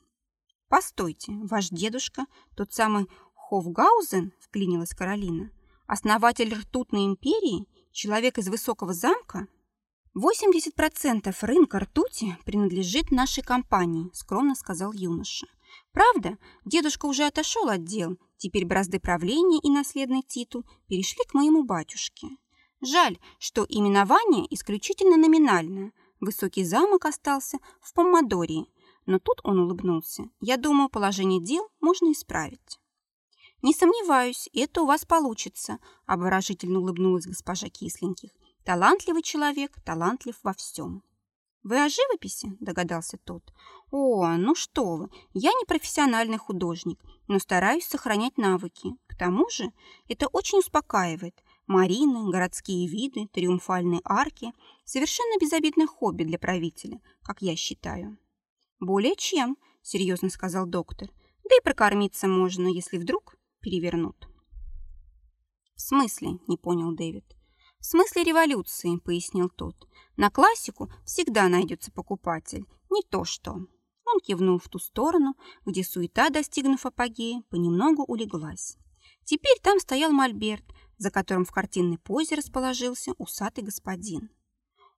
Speaker 1: «Постойте, ваш дедушка, тот самый Хофгаузен, — вклинилась Каролина, — основатель ртутной империи, человек из высокого замка?» «80% рынка ртути принадлежит нашей компании», — скромно сказал юноша. «Правда, дедушка уже отошел от дел, теперь бразды правления и наследный титул перешли к моему батюшке. Жаль, что именование исключительно номинальное. Высокий замок остался в Поммадории. Но тут он улыбнулся. Я думаю, положение дел можно исправить. «Не сомневаюсь, это у вас получится», – обворожительно улыбнулась госпожа Кисленьких. «Талантливый человек, талантлив во всем». «Вы о живописи?» – догадался тот. «О, ну что вы, я не профессиональный художник, но стараюсь сохранять навыки. К тому же это очень успокаивает. Марины, городские виды, триумфальные арки – совершенно безобидное хобби для правителя, как я считаю. «Более чем», – серьезно сказал доктор. «Да и прокормиться можно, если вдруг перевернут». «В смысле?» – не понял Дэвид. «В смысле революции», – пояснил тот. «На классику всегда найдется покупатель. Не то что». Он кивнул в ту сторону, где суета, достигнув апогея, понемногу улеглась. Теперь там стоял мольберт, за которым в картинной позе расположился усатый господин.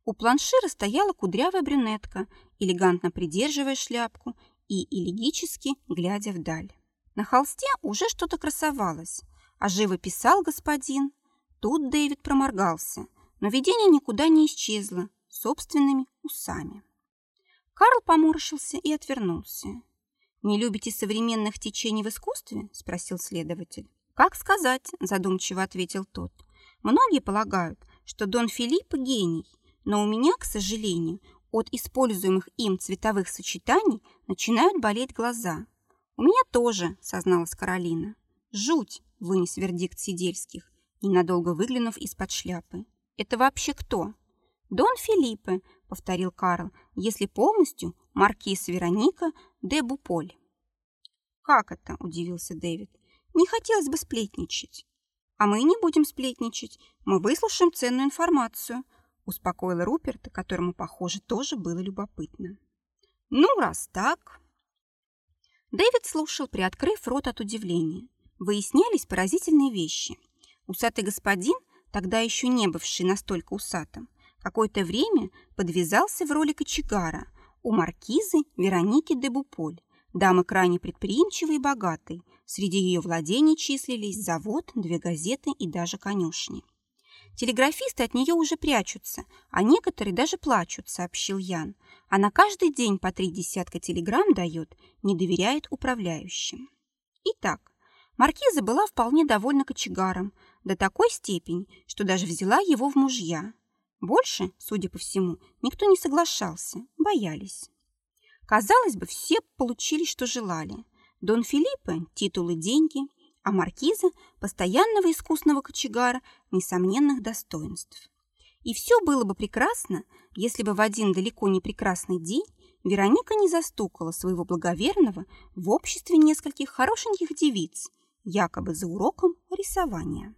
Speaker 1: У планшира стояла кудрявая брюнетка, элегантно придерживая шляпку и элегически глядя вдаль. На холсте уже что-то красовалось, а живо писал господин. Тут Дэвид проморгался, но видение никуда не исчезло собственными усами. Карл поморщился и отвернулся. «Не любите современных течений в искусстве?» – спросил следователь. «Как сказать?» – задумчиво ответил тот. «Многие полагают, что Дон Филипп – гений, но у меня, к сожалению, от используемых им цветовых сочетаний начинают болеть глаза. У меня тоже», – созналась Каролина. «Жуть!» – вынес вердикт Сидельских, ненадолго выглянув из-под шляпы. «Это вообще кто?» «Дон Филиппе», — повторил Карл, «если полностью маркиз Вероника де Буполь». «Как это?» – удивился Дэвид. Не хотелось бы сплетничать. А мы не будем сплетничать. Мы выслушаем ценную информацию, успокоила Руперта, которому, похоже, тоже было любопытно. Ну, раз так... Дэвид слушал, приоткрыв рот от удивления. Выяснялись поразительные вещи. Усатый господин, тогда еще не бывший настолько усатым, какое-то время подвязался в роли кочегара у маркизы Вероники де Буполь, дамы крайне предприимчивой и богатой, Среди ее владений числились завод, две газеты и даже конюшни. Телеграфисты от нее уже прячутся, а некоторые даже плачут, сообщил Ян. Она каждый день по три десятка телеграмм дает, не доверяет управляющим. Итак, маркиза была вполне довольна кочегаром, до такой степени, что даже взяла его в мужья. Больше, судя по всему, никто не соглашался, боялись. Казалось бы, все получили, что желали – Дон Филиппе – титулы деньги, а маркиза – постоянного искусного кочегара несомненных достоинств. И все было бы прекрасно, если бы в один далеко не прекрасный день Вероника не застукала своего благоверного в обществе нескольких хорошеньких девиц, якобы за уроком рисования.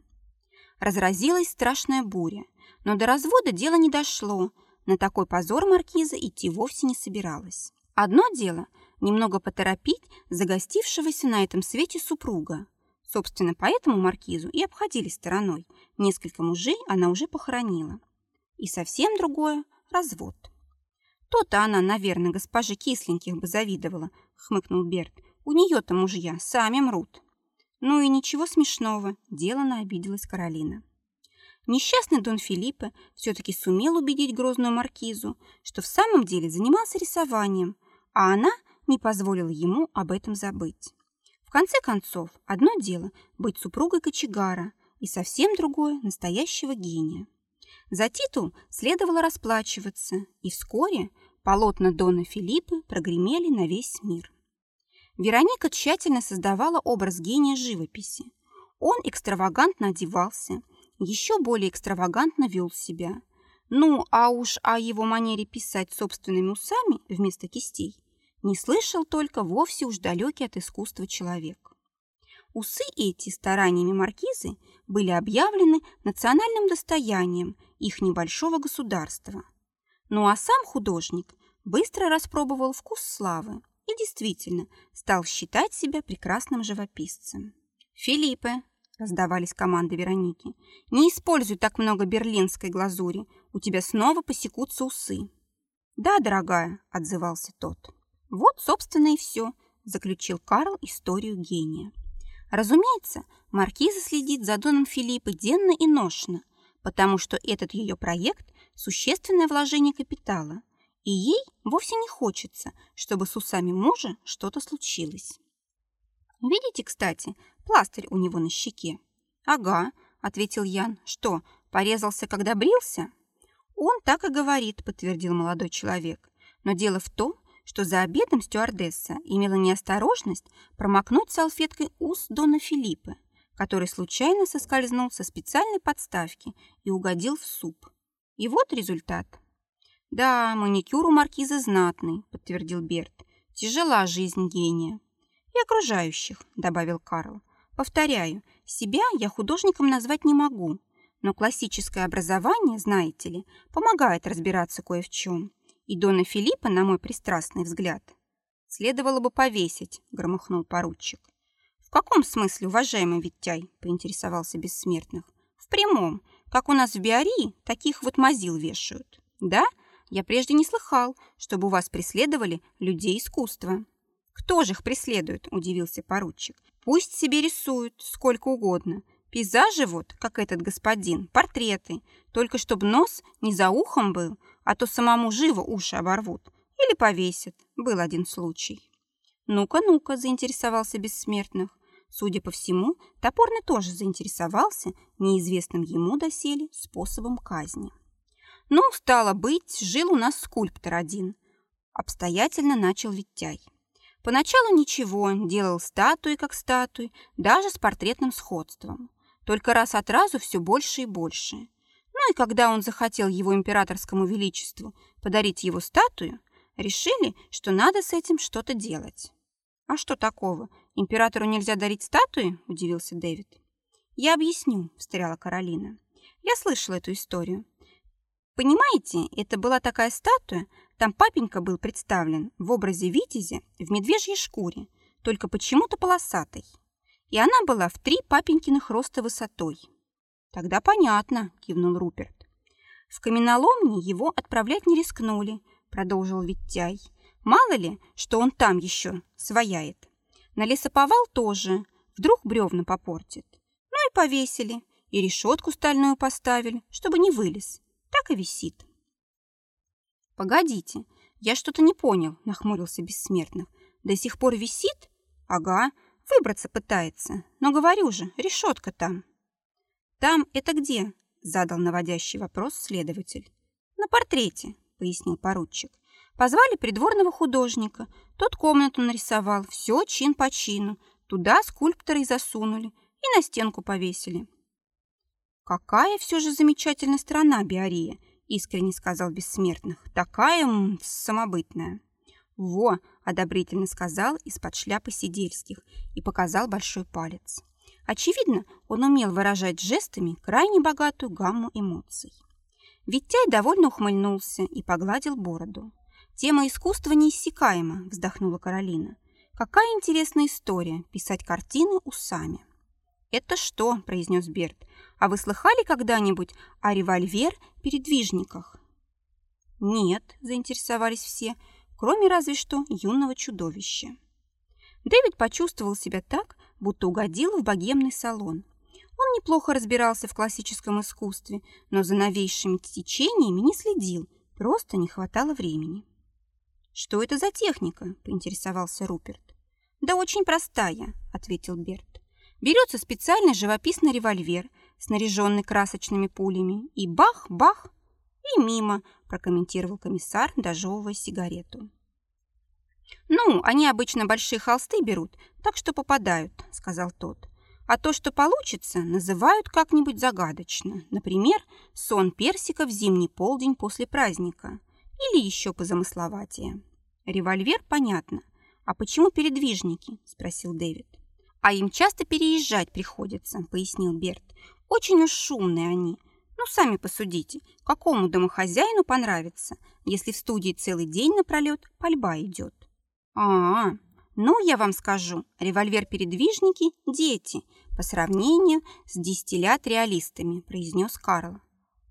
Speaker 1: Разразилась страшная буря, но до развода дело не дошло. На такой позор маркиза идти вовсе не собиралась. Одно дело – немного поторопить загостившегося на этом свете супруга. Собственно, поэтому маркизу и обходили стороной. Несколько мужей она уже похоронила. И совсем другое – развод. То-то она, наверное, госпоже Кисленьких бы завидовала, хмыкнул Берт. У нее-то мужья сами мрут. Ну и ничего смешного, делано обиделась Каролина. Несчастный Дон Филиппе все-таки сумел убедить грозную маркизу, что в самом деле занимался рисованием, а она не позволила ему об этом забыть. В конце концов, одно дело быть супругой кочегара и совсем другое – настоящего гения. За титул следовало расплачиваться, и вскоре полотна Дона Филиппа прогремели на весь мир. Вероника тщательно создавала образ гения живописи. Он экстравагантно одевался, еще более экстравагантно вел себя. Ну, а уж о его манере писать собственными усами вместо кистей не слышал только вовсе уж далекий от искусства человек. Усы эти стараниями маркизы были объявлены национальным достоянием их небольшого государства. Ну а сам художник быстро распробовал вкус славы и действительно стал считать себя прекрасным живописцем. «Филиппе», – раздавались команды Вероники, – «не используй так много берлинской глазури, у тебя снова посекутся усы». «Да, дорогая», – отзывался тот. «Вот, собственно, и все», – заключил Карл историю гения. Разумеется, маркиза следит за Доном Филиппой денно и ношно, потому что этот ее проект – существенное вложение капитала, и ей вовсе не хочется, чтобы с усами мужа что-то случилось. Видите, кстати, пластырь у него на щеке? Ага, ответил Ян. Что, порезался, когда брился? Он так и говорит, подтвердил молодой человек. Но дело в том, что за обедом стюардесса имела неосторожность промокнуть салфеткой ус Дона Филиппа, который случайно соскользнул со специальной подставки и угодил в суп. И вот результат. «Да, маникюр у маркизы знатный», — подтвердил Берт. «Тяжела жизнь гения». «И окружающих», — добавил Карл. «Повторяю, себя я художником назвать не могу, но классическое образование, знаете ли, помогает разбираться кое в чем. И Дона Филиппа, на мой пристрастный взгляд, следовало бы повесить, громыхнул поручик. В каком смысле, уважаемый Виттяй, поинтересовался бессмертных. В прямом, как у нас в Биарии, таких вот мазил вешают. Да, я прежде не слыхал, чтобы у вас преследовали людей искусства. Кто же их преследует, удивился поручик. Пусть себе рисуют сколько угодно. Пейзажи вот, как этот господин, портреты, только чтобы нос не за ухом был, а то самому живо уши оборвут или повесят. Был один случай. Ну-ка, ну-ка, заинтересовался бессмертных. Судя по всему, Топорный тоже заинтересовался неизвестным ему доселе способом казни. Ну, стало быть, жил у нас скульптор один. Обстоятельно начал Виттяй. Поначалу ничего, делал статуи как статуи, даже с портретным сходством. Только раз от разу все больше и больше. Ну и когда он захотел его императорскому величеству подарить его статую, решили, что надо с этим что-то делать. «А что такого? Императору нельзя дарить статуи?» – удивился Дэвид. «Я объясню», – встряла Каролина. «Я слышала эту историю. Понимаете, это была такая статуя, там папенька был представлен в образе витязя в медвежьей шкуре, только почему-то полосатой. И она была в три папенькиных роста высотой. «Тогда понятно», — кивнул Руперт. «В каменоломни его отправлять не рискнули», — продолжил Виттяй. «Мало ли, что он там еще свояет. На лесоповал тоже, вдруг бревна попортит. Ну и повесили, и решетку стальную поставили, чтобы не вылез. Так и висит». «Погодите, я что-то не понял», — нахмурился Бессмертных. «До сих пор висит? Ага, выбраться пытается. Но говорю же, решетка там». «Там это где?» – задал наводящий вопрос следователь. «На портрете», – пояснил поручик. «Позвали придворного художника. Тот комнату нарисовал, все чин по чину. Туда скульптора и засунули, и на стенку повесили». «Какая все же замечательная страна Биария!» – искренне сказал Бессмертных. «Такая м, самобытная». «Во!» – одобрительно сказал из-под шляпы Сидельских и показал большой палец. Очевидно, он умел выражать жестами крайне богатую гамму эмоций. Витяй довольно ухмыльнулся и погладил бороду. «Тема искусства неиссякаема», – вздохнула Каролина. «Какая интересная история – писать картины усами». «Это что?» – произнес Берт. «А вы слыхали когда-нибудь о револьвер-передвижниках?» «Нет», – заинтересовались все, кроме разве что юного чудовища. Дэвид почувствовал себя так, будто угодил в богемный салон. Он неплохо разбирался в классическом искусстве, но за новейшими течениями не следил, просто не хватало времени. «Что это за техника?» – поинтересовался Руперт. «Да очень простая», – ответил Берт. «Берется специальный живописный револьвер, снаряженный красочными пулями, и бах-бах, и мимо», – прокомментировал комиссар, дожевывая сигарету. «Ну, они обычно большие холсты берут, так что попадают», — сказал тот. «А то, что получится, называют как-нибудь загадочно. Например, сон персика в зимний полдень после праздника. Или еще позамысловатее. Револьвер, понятно. А почему передвижники?» — спросил Дэвид. «А им часто переезжать приходится», — пояснил Берт. «Очень уж шумные они. Ну, сами посудите, какому домохозяину понравится, если в студии целый день напролет пальба идет?» А, -а, ну, я вам скажу, револьвер-передвижники – дети, по сравнению с дистиллят-реалистами, произнес Карл.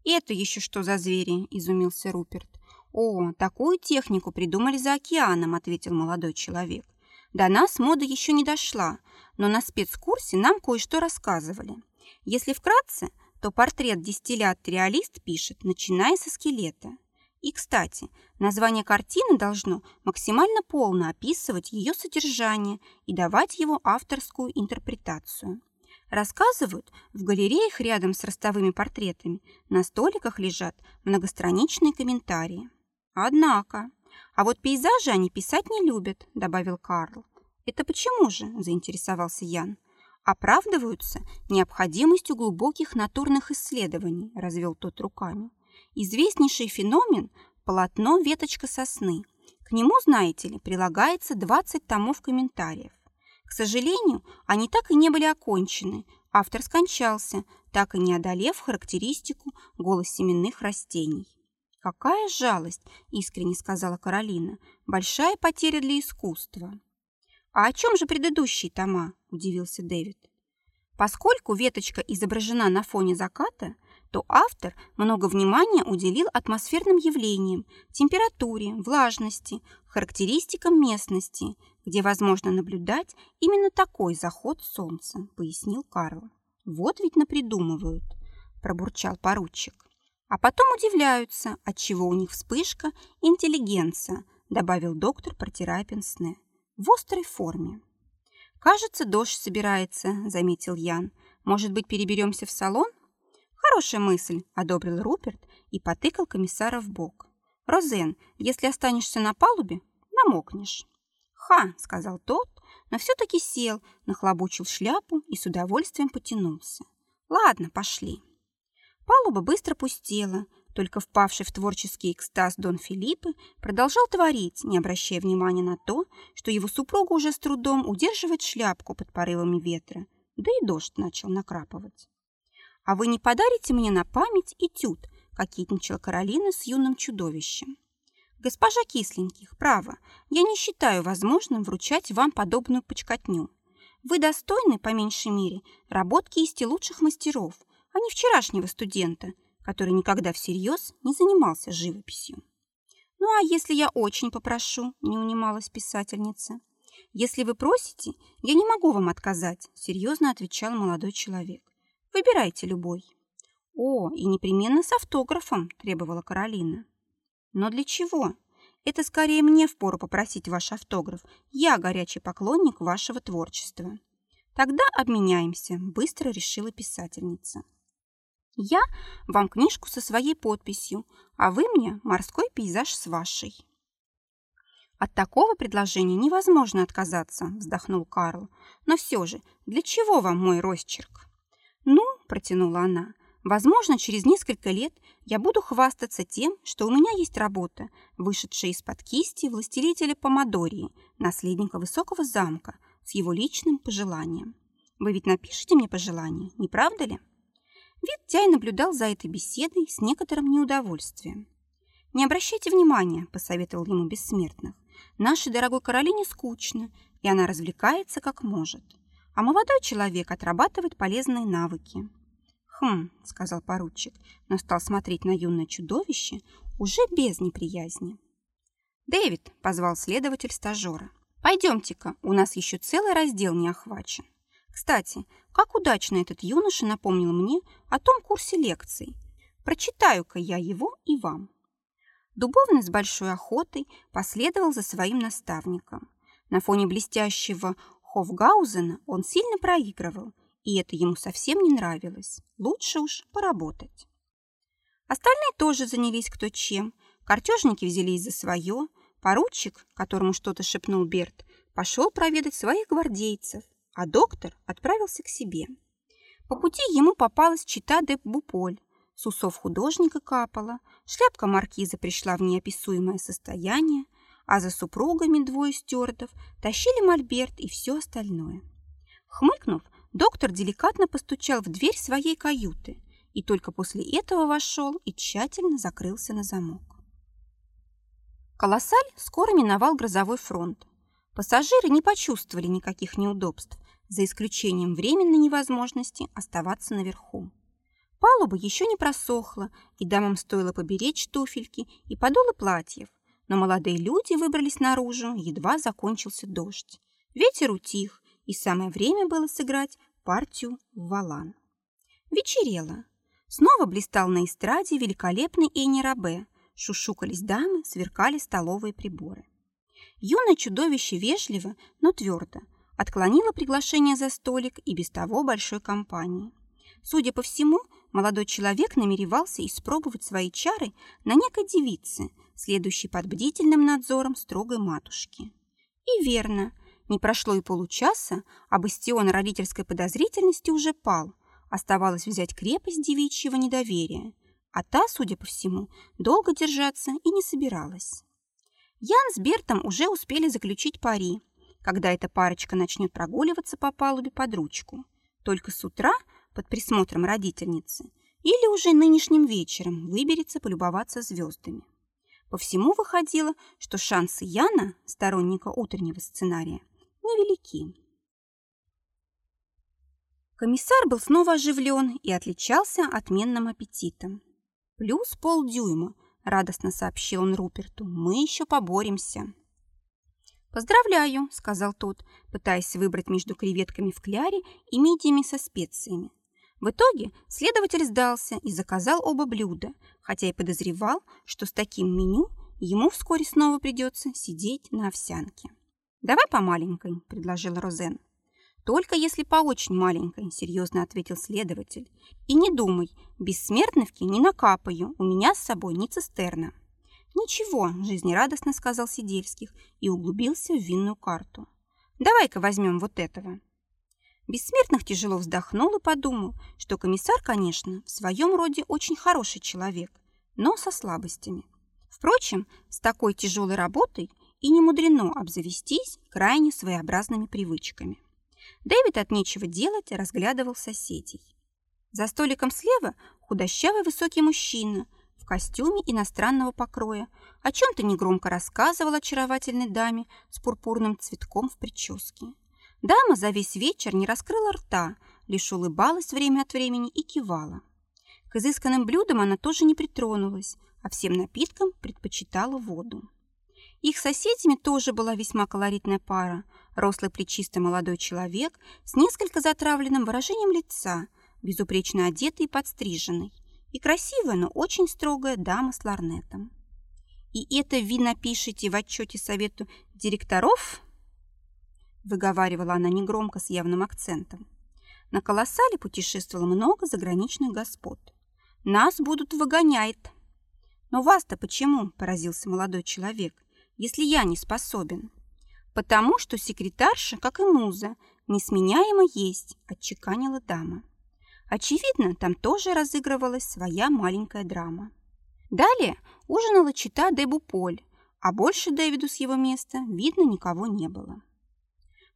Speaker 1: «Это еще что за звери?» – изумился Руперт. «О, такую технику придумали за океаном», – ответил молодой человек. «До нас мода еще не дошла, но на спецкурсе нам кое-что рассказывали. Если вкратце, то портрет дистиллят-реалист пишет, начиная со скелета. И, кстати, название картины должно максимально полно описывать ее содержание и давать его авторскую интерпретацию. Рассказывают, в галереях рядом с ростовыми портретами на столиках лежат многостраничные комментарии. Однако, а вот пейзажи они писать не любят, добавил Карл. Это почему же, заинтересовался Ян. Оправдываются необходимостью глубоких натурных исследований, развел тот руками. Известнейший феномен – полотно «Веточка сосны». К нему, знаете ли, прилагается 20 томов комментариев. К сожалению, они так и не были окончены. Автор скончался, так и не одолев характеристику голосеменных растений. «Какая жалость!» – искренне сказала Каролина. «Большая потеря для искусства». «А о чем же предыдущие тома?» – удивился Дэвид. Поскольку веточка изображена на фоне заката – то автор много внимания уделил атмосферным явлениям, температуре, влажности, характеристикам местности, где возможно наблюдать именно такой заход солнца, пояснил Карл. Вот ведь напридумывают, пробурчал поручик. А потом удивляются, отчего у них вспышка интеллигенция, добавил доктор, протирая пенсне, в острой форме. «Кажется, дождь собирается», — заметил Ян. «Может быть, переберемся в салон?» «Хорошая мысль», – одобрил Руперт и потыкал комиссара в бок. «Розен, если останешься на палубе, намокнешь». «Ха», – сказал тот, но все-таки сел, нахлобучил шляпу и с удовольствием потянулся. «Ладно, пошли». Палуба быстро пустела, только впавший в творческий экстаз Дон Филиппе продолжал творить, не обращая внимания на то, что его супруга уже с трудом удерживает шляпку под порывами ветра, да и дождь начал накрапывать. «А вы не подарите мне на память этюд?» – кокетничала Каролина с юным чудовищем. «Госпожа Кисленьких, право, я не считаю возможным вручать вам подобную почкотню. Вы достойны, по меньшей мере, работ кисти лучших мастеров, а не вчерашнего студента, который никогда всерьез не занимался живописью». «Ну а если я очень попрошу?» – не унималась писательница. «Если вы просите, я не могу вам отказать», – серьезно отвечал молодой человек. Выбирайте любой». «О, и непременно с автографом», – требовала Каролина. «Но для чего? Это скорее мне впору попросить ваш автограф. Я горячий поклонник вашего творчества». «Тогда обменяемся», – быстро решила писательница. «Я вам книжку со своей подписью, а вы мне морской пейзаж с вашей». «От такого предложения невозможно отказаться», – вздохнул Карл. «Но все же, для чего вам мой росчерк?» «Ну», – протянула она, Возможно, через несколько лет я буду хвастаться тем, что у меня есть работа, вышедшая из-под кисти властелителя Помодории, наследника высокого замка, с его личным пожеланием. Вы ведь напишите мне пожелание, не правда ли? Вид Тяй наблюдал за этой беседой с некоторым неудовольствием. «Не обращайте внимания», — посоветовал ему Бессмертных. «Нашей дорогой Каролине скучно, и она развлекается как может. А молодой человек отрабатывает полезные навыки». «Хм», — сказал поручик, но стал смотреть на юное чудовище уже без неприязни. «Дэвид», — позвал следователь стажера, — «пойдемте-ка, у нас еще целый раздел не охвачен». Кстати, как удачно этот юноша напомнил мне о том курсе лекций. Прочитаю-ка я его и вам. Дубовный с большой охотой последовал за своим наставником. На фоне блестящего Хофгаузена он сильно проигрывал, и это ему совсем не нравилось. Лучше уж поработать. Остальные тоже занялись кто чем. Картежники взялись за свое. Поручик, которому что-то шепнул Берт, пошел проведать своих гвардейцев – а доктор отправился к себе. По пути ему попалась чита де Буполь. С усов художника капала, шляпка маркиза пришла в неописуемое состояние, а за супругами двое стюардов тащили мольберт и все остальное. Хмыкнув, доктор деликатно постучал в дверь своей каюты и только после этого вошел и тщательно закрылся на замок. Колоссаль скоро миновал грозовой фронт. Пассажиры не почувствовали никаких неудобств, за исключением временной невозможности оставаться наверху. Палуба еще не просохла, и дамам стоило поберечь туфельки и подолы платьев, но молодые люди выбрались наружу, едва закончился дождь. Ветер утих, и самое время было сыграть партию в валан. Вечерело. Снова блистал на эстраде великолепный Эни Рабе, шушукались дамы, сверкали столовые приборы. Юное чудовище вежливо, но твердо – отклонила приглашение за столик и без того большой компании. Судя по всему, молодой человек намеревался испробовать свои чары на некой девице, следующей под бдительным надзором строгой матушки. И верно, не прошло и получаса, а бастион родительской подозрительности уже пал. Оставалось взять крепость девичьего недоверия, а та, судя по всему, долго держаться и не собиралась. Ян с Бертом уже успели заключить пари, когда эта парочка начнет прогуливаться по палубе под ручку. Только с утра, под присмотром родительницы, или уже нынешним вечером выберется полюбоваться звездами. По всему выходило, что шансы Яна, сторонника утреннего сценария, невелики. Комиссар был снова оживлен и отличался отменным аппетитом. «Плюс полдюйма», — радостно сообщил он Руперту, — «мы еще поборемся». «Поздравляю», — сказал тот, пытаясь выбрать между креветками в кляре и мидиями со специями. В итоге следователь сдался и заказал оба блюда, хотя и подозревал, что с таким меню ему вскоре снова придется сидеть на овсянке. «Давай по маленькой», — предложил Розен. «Только если по очень маленькой», — серьезно ответил следователь. «И не думай, бессмертновки не накапаю, у меня с собой не цистерна». «Ничего», – жизнерадостно сказал Сидельских и углубился в винную карту. «Давай-ка возьмем вот этого». Бессмертных тяжело вздохнул и подумал, что комиссар, конечно, в своем роде очень хороший человек, но со слабостями. Впрочем, с такой тяжелой работой и не мудрено обзавестись крайне своеобразными привычками. Дэвид от нечего делать разглядывал соседей. За столиком слева худощавый высокий мужчина – костюме иностранного покроя, о чем-то негромко рассказывал очаровательной даме с пурпурным цветком в прическе. Дама за весь вечер не раскрыла рта, лишь улыбалась время от времени и кивала. К изысканным блюдам она тоже не притронулась, а всем напиткам предпочитала воду. Их соседями тоже была весьма колоритная пара, рослый плечистый молодой человек с несколько затравленным выражением лица, безупречно одетый и подстриженный, и красивая, но очень строгая дама с ларнетом. «И это вы напишете в отчете совету директоров?» выговаривала она негромко с явным акцентом. На колоссале путешествовало много заграничных господ. «Нас будут выгонять!» «Но вас-то почему?» – поразился молодой человек. «Если я не способен?» «Потому что секретарша, как и муза, несменяемо есть», – отчеканила дама. Очевидно, там тоже разыгрывалась своя маленькая драма. Далее ужинала чита Дебу Поль, а больше Дэвиду с его места видно никого не было.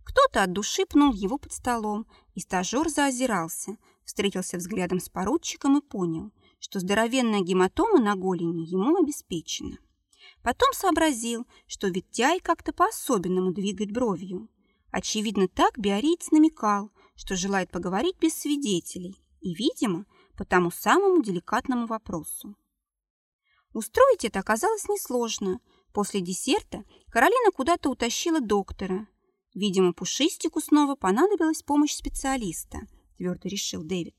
Speaker 1: Кто-то от души пнул его под столом, и стажер заозирался, встретился взглядом с поручиком и понял, что здоровенная гематома на голени ему обеспечена. Потом сообразил, что Виттяй как-то по-особенному двигает бровью. Очевидно, так биориец намекал, что желает поговорить без свидетелей и, видимо, по тому самому деликатному вопросу. Устроить это оказалось несложно. После десерта Каролина куда-то утащила доктора. Видимо, Пушистику снова понадобилась помощь специалиста, твердо решил Дэвид.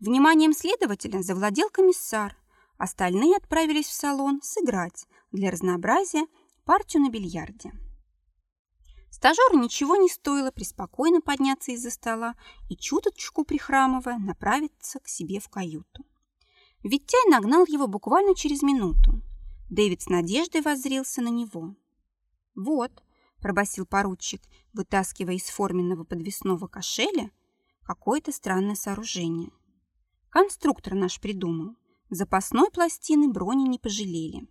Speaker 1: Вниманием следователя завладел комиссар. Остальные отправились в салон сыграть для разнообразия партию на бильярде. Стажеру ничего не стоило преспокойно подняться из-за стола и, чуточку прихрамывая, направиться к себе в каюту. Виттяй нагнал его буквально через минуту. Дэвид с надеждой воззрился на него. «Вот», – пробасил поручик, вытаскивая из форменного подвесного кошеля какое-то странное сооружение. Конструктор наш придумал. Запасной пластины брони не пожалели.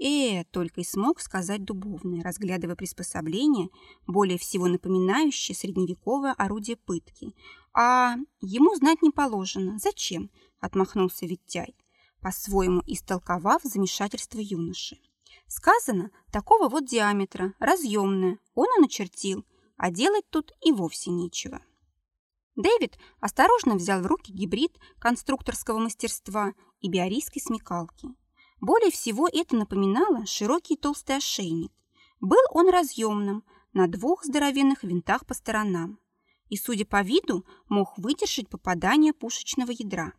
Speaker 1: «Э!» – только и смог сказать Дубовный, разглядывая приспособление, более всего напоминающее средневековое орудие пытки. «А ему знать не положено. Зачем?» – отмахнулся Виттяй, по-своему истолковав замешательство юноши. «Сказано, такого вот диаметра, разъемное, он и начертил, а делать тут и вовсе нечего». Дэвид осторожно взял в руки гибрид конструкторского мастерства и биорийской смекалки. Более всего это напоминало широкий толстый ошейник. Был он разъемным, на двух здоровенных винтах по сторонам. И, судя по виду, мог выдержать попадание пушечного ядра.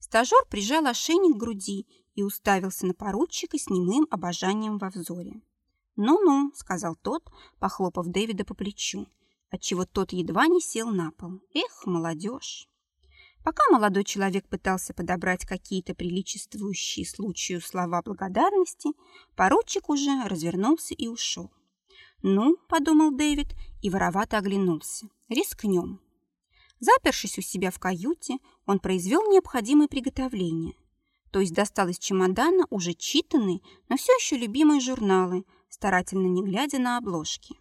Speaker 1: Стажер прижал ошейник к груди и уставился на поручика с немым обожанием во взоре. «Ну-ну», — сказал тот, похлопав Дэвида по плечу, отчего тот едва не сел на пол. «Эх, молодежь!» Пока молодой человек пытался подобрать какие-то приличествующие случаю слова благодарности, поручик уже развернулся и ушел. «Ну», — подумал Дэвид и воровато оглянулся, — «рискнем». Запершись у себя в каюте, он произвел необходимые приготовления. То есть достал из чемодана уже читанные, но все еще любимые журналы, старательно не глядя на обложки.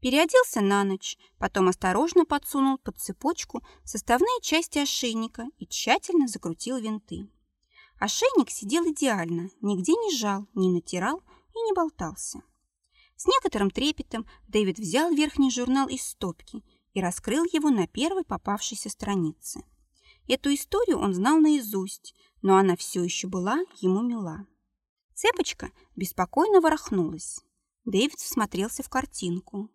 Speaker 1: Переоделся на ночь, потом осторожно подсунул под цепочку составные части ошейника и тщательно закрутил винты. Ошейник сидел идеально, нигде не жал, не натирал и не болтался. С некоторым трепетом Дэвид взял верхний журнал из стопки и раскрыл его на первой попавшейся странице. Эту историю он знал наизусть, но она все еще была ему мила. Цепочка беспокойно ворохнулась. Дэвид всмотрелся в картинку.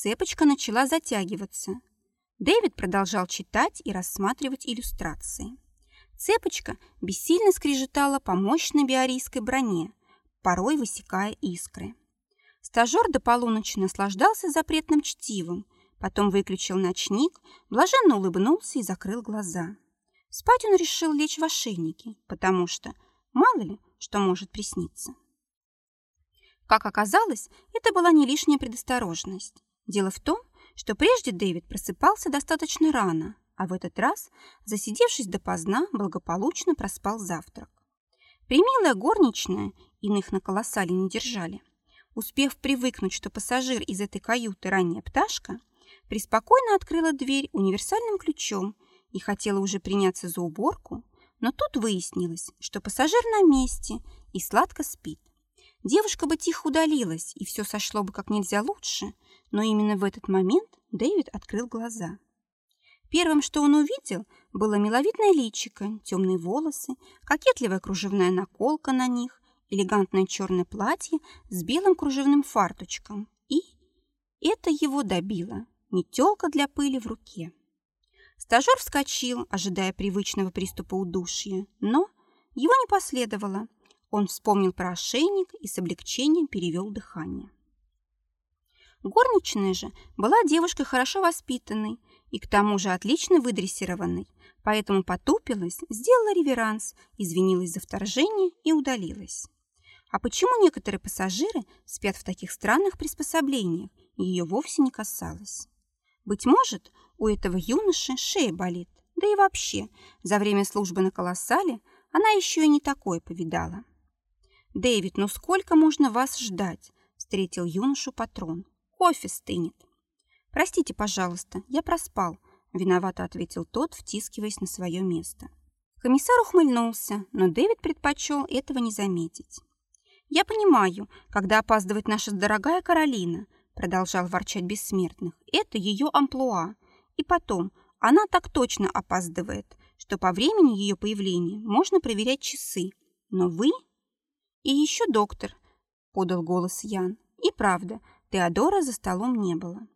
Speaker 1: Цепочка начала затягиваться. Дэвид продолжал читать и рассматривать иллюстрации. Цепочка бессильно скрежетала по мощной биорийской броне, порой высекая искры. Стажер до полуночи наслаждался запретным чтивом, потом выключил ночник, блаженно улыбнулся и закрыл глаза. Спать он решил лечь в ошейнике, потому что мало ли, что может присниться. Как оказалось, это была не лишняя предосторожность. Дело в том, что прежде Дэвид просыпался достаточно рано, а в этот раз, засидевшись допоздна, благополучно проспал завтрак. Примилая горничная, иных на колоссале не держали, успев привыкнуть, что пассажир из этой каюты ранняя пташка, преспокойно открыла дверь универсальным ключом и хотела уже приняться за уборку, но тут выяснилось, что пассажир на месте и сладко спит. Девушка бы тихо удалилась, и все сошло бы как нельзя лучше, но именно в этот момент Дэвид открыл глаза. Первым, что он увидел, было миловидное личико, темные волосы, кокетливая кружевная наколка на них, элегантное черное платье с белым кружевным фарточком. И это его добило. Метелка для пыли в руке. Стажер вскочил, ожидая привычного приступа удушья, но его не последовало. Он вспомнил про ошейник и с облегчением перевел дыхание. Горничная же была девушкой хорошо воспитанной и к тому же отлично выдрессированной, поэтому потупилась, сделала реверанс, извинилась за вторжение и удалилась. А почему некоторые пассажиры спят в таких странных приспособлениях, ее вовсе не касалось? Быть может, у этого юноши шея болит, Да и вообще, за время службы на колоссале она еще и не такое повидала. «Дэвид, ну сколько можно вас ждать?» – встретил юношу патрон. «Кофе стынет». «Простите, пожалуйста, я проспал», – виновато ответил тот, втискиваясь на свое место. Комиссар ухмыльнулся, но Дэвид предпочел этого не заметить. «Я понимаю, когда опаздывает наша дорогая Каролина», продолжал ворчать бессмертных, «это ее амплуа. И потом, она так точно опаздывает, что по времени ее появления можно проверять часы. Но вы...» «И еще доктор», — подал голос Ян. «И правда, Теодора за столом не было».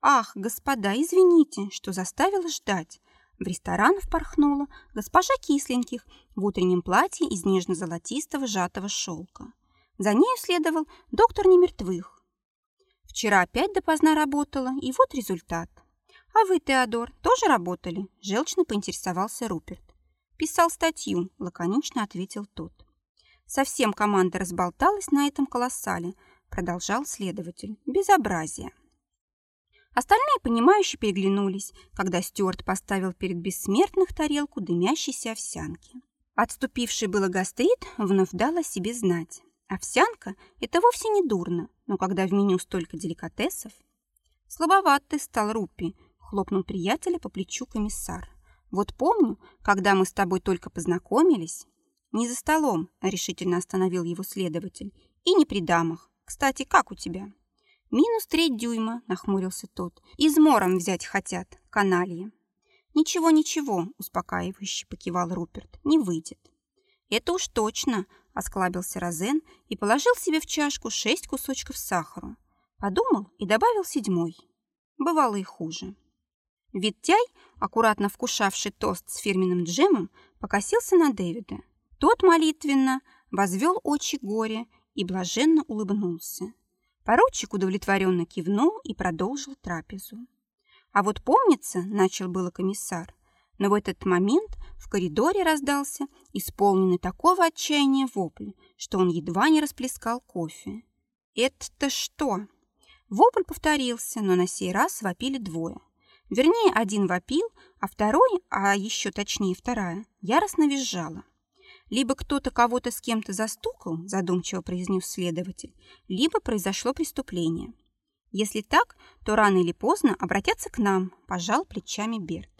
Speaker 1: «Ах, господа, извините, что заставила ждать». В ресторан впорхнула госпожа Кисленьких в утреннем платье из нежно-золотистого сжатого шелка. За нею следовал доктор немертвых. Вчера опять допоздна работала, и вот результат. А вы, Теодор, тоже работали? Желчно поинтересовался Руперт. Писал статью, лаконично ответил тот. Совсем команда разболталась на этом колоссале, продолжал следователь. Безобразие. Остальные, понимающие, переглянулись, когда Стюарт поставил перед бессмертных тарелку дымящейся овсянки. Отступивший было гастрит вновь дал о себе знать. Овсянка – это вовсе не дурно, но когда в меню столько деликатесов... Слабоват ты стал, Руппи, хлопнул приятеля по плечу комиссар. Вот помню, когда мы с тобой только познакомились... Не за столом, решительно остановил его следователь, и не при дамах. Кстати, как у тебя? Минус треть дюйма, нахмурился тот. Измором взять хотят, каналье. Ничего, ничего, успокаивающе покивал Руперт, не выйдет. Это уж точно, Осклабился Розен и положил себе в чашку шесть кусочков сахара. Подумал и добавил седьмой. Бывало и хуже. Виттяй, аккуратно вкушавший тост с фирменным джемом, покосился на Дэвида. Тот молитвенно возвел очи горе и блаженно улыбнулся. Поручик удовлетворенно кивнул и продолжил трапезу. А вот помнится, начал было комиссар, но в этот момент в коридоре раздался исполненный такого отчаяния вопль, что он едва не расплескал кофе. «Это что?» Вопль повторился, но на сей раз вопили двое. Вернее, один вопил, а второй, а еще точнее вторая, яростно визжала. Либо кто-то кого-то с кем-то застукал, задумчиво произнес следователь, либо произошло преступление. Если так, то рано или поздно обратятся к нам, пожал плечами Берт.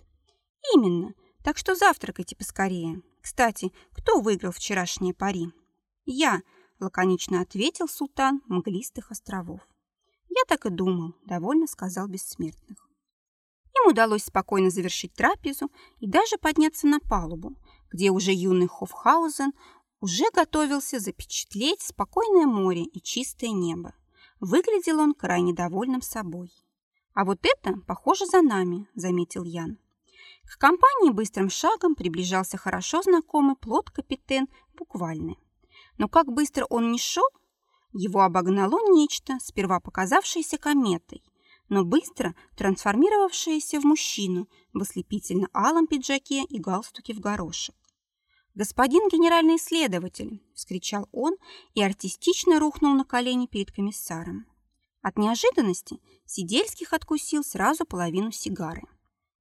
Speaker 1: Именно. Так что завтракайте поскорее. Кстати, кто выиграл вчерашние пари? Я, лаконично ответил султан Мглистых островов. Я так и думал, довольно сказал бессмертных. Им удалось спокойно завершить трапезу и даже подняться на палубу, где уже юный Хофхаузен уже готовился запечатлеть спокойное море и чистое небо. Выглядел он крайне довольным собой. «А вот это, похоже, за нами», — заметил Ян. К компании быстрым шагом приближался хорошо знакомый плод-капитен буквальный. Но как быстро он не шел, его обогнало нечто, сперва показавшееся кометой, но быстро трансформировавшееся в мужчину в ослепительно-алом пиджаке и галстуке в горошек. «Господин генеральный следователь!» – вскричал он и артистично рухнул на колени перед комиссаром. От неожиданности Сидельских откусил сразу половину сигары.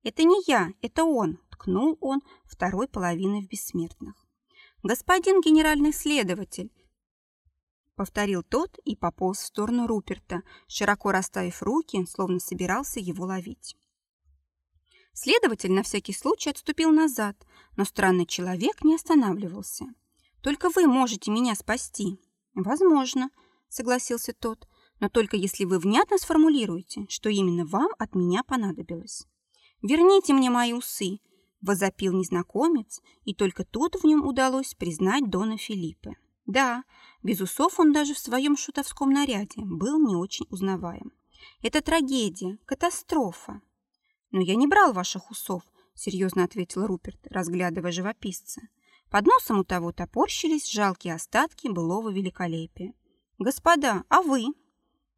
Speaker 1: «Это не я, это он!» – ткнул он второй половиной в бессмертных. «Господин генеральный следователь!» Повторил тот и пополз в сторону Руперта, широко расставив руки, словно собирался его ловить. Следователь на всякий случай отступил назад, но странный человек не останавливался. «Только вы можете меня спасти». «Возможно», — согласился тот, «но только если вы внятно сформулируете, что именно вам от меня понадобилось». «Верните мне мои усы!» – возопил незнакомец, и только тут в нем удалось признать Дона Филиппе. Да, без усов он даже в своем шутовском наряде был не очень узнаваем. Это трагедия, катастрофа. «Но я не брал ваших усов», — серьезно ответил Руперт, разглядывая живописца. Под носом у того топорщились жалкие остатки былого великолепия. «Господа, а вы?»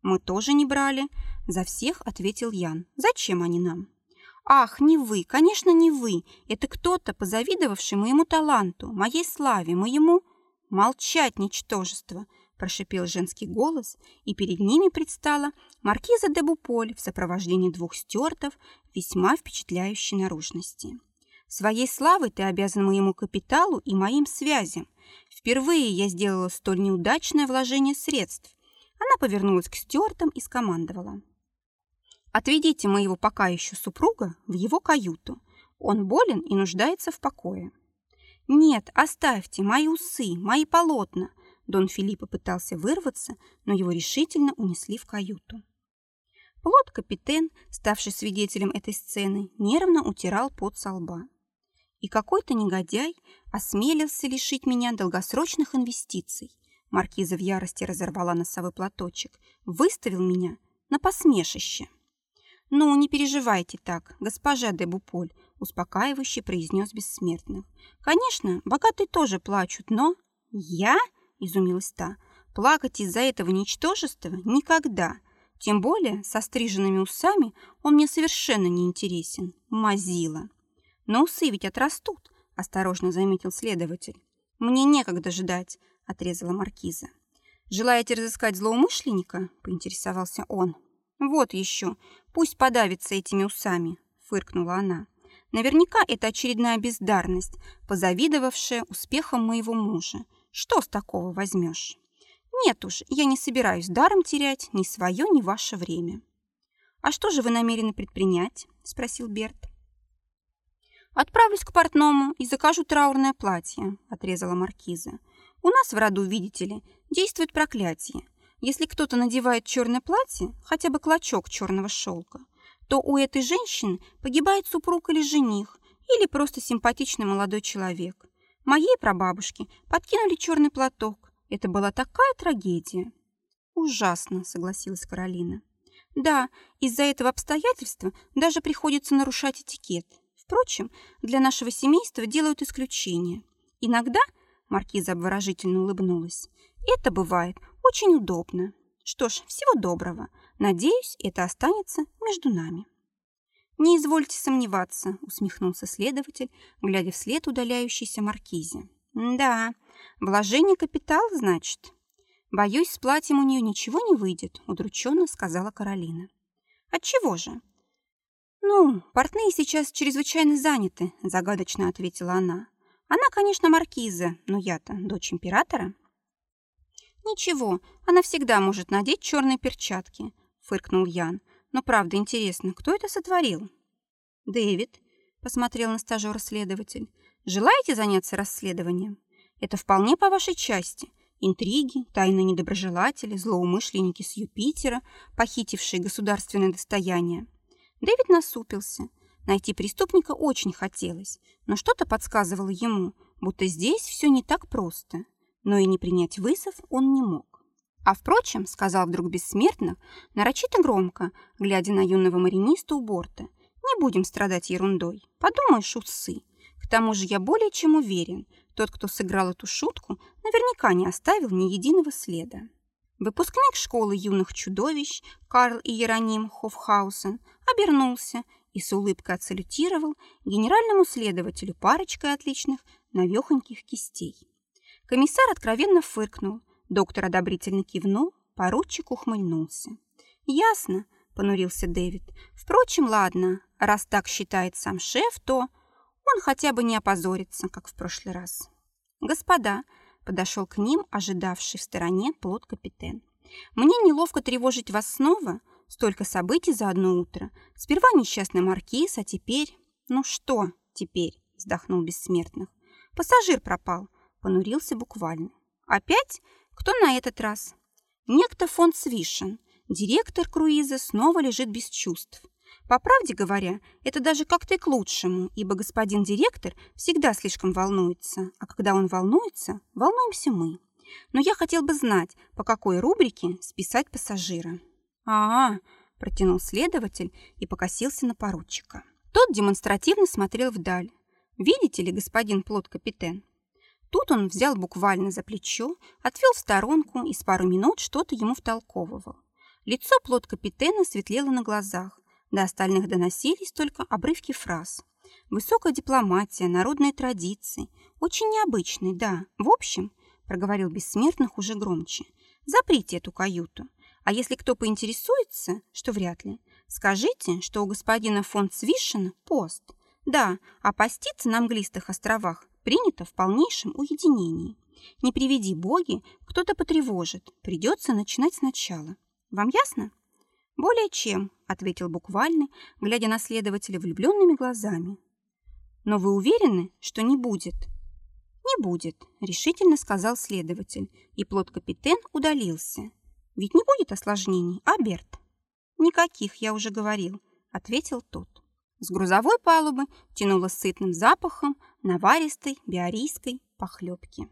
Speaker 1: «Мы тоже не брали», — за всех ответил Ян. «Зачем они нам?» «Ах, не вы, конечно, не вы. Это кто-то, позавидовавший моему таланту, моей славе, моему...» «Молчать, ничтожество!» – прошипел женский голос, и перед ними предстала маркиза де Буполь в сопровождении двух стюартов весьма впечатляющей наружности. Своей славой ты обязан моему капиталу и моим связям. Впервые я сделала столь неудачное вложение средств. Она повернулась к стюартам и скомандовала. «Отведите моего пока еще супруга в его каюту. Он болен и нуждается в покое». «Нет, оставьте мои усы, мои полотна!» Дон Филиппо пытался вырваться, но его решительно унесли в каюту. Плот-капитен, ставший свидетелем этой сцены, нервно утирал пот со лба. И какой-то негодяй осмелился лишить меня долгосрочных инвестиций. Маркиза в ярости разорвала носовой платочек, выставил меня на посмешище. «Ну, не переживайте так, госпожа де Буполь», успокаивающе произнес бессмертных. «Конечно, богатые тоже плачут, но...» «Я?» – изумилась та. «Плакать из-за этого ничтожества никогда. Тем более со стриженными усами он мне совершенно не интересен. Мазила». «Но усы ведь отрастут», – осторожно заметил следователь. «Мне некогда ждать», – отрезала маркиза. «Желаете разыскать злоумышленника?» – поинтересовался он. «Вот еще, пусть подавится этими усами», – фыркнула она. «Наверняка это очередная бездарность, позавидовавшая успехам моего мужа. Что с такого возьмешь?» «Нет уж, я не собираюсь даром терять ни свое, ни ваше время». «А что же вы намерены предпринять?» – спросил Берт. «Отправлюсь к портному и закажу траурное платье», – отрезала маркиза. «У нас в роду, видите ли, действует проклятие. Если кто-то надевает черное платье, хотя бы клочок черного шелка, то у этой женщины погибает супруг или жених, или просто симпатичный молодой человек. Моей прабабушке подкинули черный платок. Это была такая трагедия. Ужасно, согласилась Каролина. Да, из-за этого обстоятельства даже приходится нарушать этикет. Впрочем, для нашего семейства делают исключение. Иногда, маркиза обворожительно улыбнулась, это бывает очень удобно. Что ж, всего доброго. Надеюсь, это останется между нами. «Не извольте сомневаться», — усмехнулся следователь, глядя вслед удаляющейся маркизе. «Да, вложение капитал, значит?» «Боюсь, с платьем у нее ничего не выйдет», — удрученно сказала Каролина. «Отчего же?» «Ну, портные сейчас чрезвычайно заняты», — загадочно ответила она. «Она, конечно, маркиза, но я-то дочь императора». «Ничего, она всегда может надеть черные перчатки», — фыркнул Ян. «Но правда интересно, кто это сотворил?» «Дэвид», — посмотрел на стажера следователь. «Желаете заняться расследованием? Это вполне по вашей части. Интриги, тайные недоброжелатели, злоумышленники с Юпитера, похитившие государственное достояние». Дэвид насупился. Найти преступника очень хотелось, но что-то подсказывало ему, будто здесь все не так просто но и не принять вызов он не мог. А впрочем, сказал вдруг бессмертно, нарочито громко, глядя на юного мариниста у борта, не будем страдать ерундой, подумаешь, усы. К тому же я более чем уверен, тот, кто сыграл эту шутку, наверняка не оставил ни единого следа. Выпускник школы юных чудовищ Карл Иероним Хофхаусен обернулся и с улыбкой отсалютировал генеральному следователю парочкой отличных навехоньких кистей. Комиссар откровенно фыркнул, доктор одобрительно кивнул, поручик ухмыльнулся. «Ясно», — понурился Дэвид. «Впрочем, ладно, раз так считает сам шеф, то он хотя бы не опозорится, как в прошлый раз». «Господа», — подошел к ним ожидавший в стороне плод-капитен. «Мне неловко тревожить вас снова, столько событий за одно утро. Сперва несчастный маркиз, а теперь...» «Ну что теперь?» — вздохнул бессмертных. «Пассажир пропал» понурился буквально. Опять? Кто на этот раз? Некто фон Свишен, директор круиза, снова лежит без чувств. По правде говоря, это даже как-то и к лучшему, ибо господин директор всегда слишком волнуется, а когда он волнуется, волнуемся мы. Но я хотел бы знать, по какой рубрике списать пассажира. а, -а, -а протянул следователь и покосился на поручика. Тот демонстративно смотрел вдаль. «Видите ли, господин плод-капитен, Тут он взял буквально за плечо, отвел в сторонку и с пару минут что-то ему втолковывал. Лицо плод капитена светлело на глазах, до остальных доносились только обрывки фраз. Высокая дипломатия, народные традиции. Очень необычный, да. В общем, проговорил бессмертных уже громче. Заприте эту каюту. А если кто поинтересуется, что вряд ли, скажите, что у господина фон Цвишина пост. Да, а поститься на английских островах принято в полнейшем уединении. Не приведи боги, кто-то потревожит, придется начинать сначала. Вам ясно? Более чем, ответил буквально, глядя на следователя влюбленными глазами. Но вы уверены, что не будет? Не будет, решительно сказал следователь, и плод-капитен удалился. Ведь не будет осложнений, а, Берт? Никаких, я уже говорил, ответил тот. С грузовой палубы тянуло сытным запахом наваристой биорийской похлебки.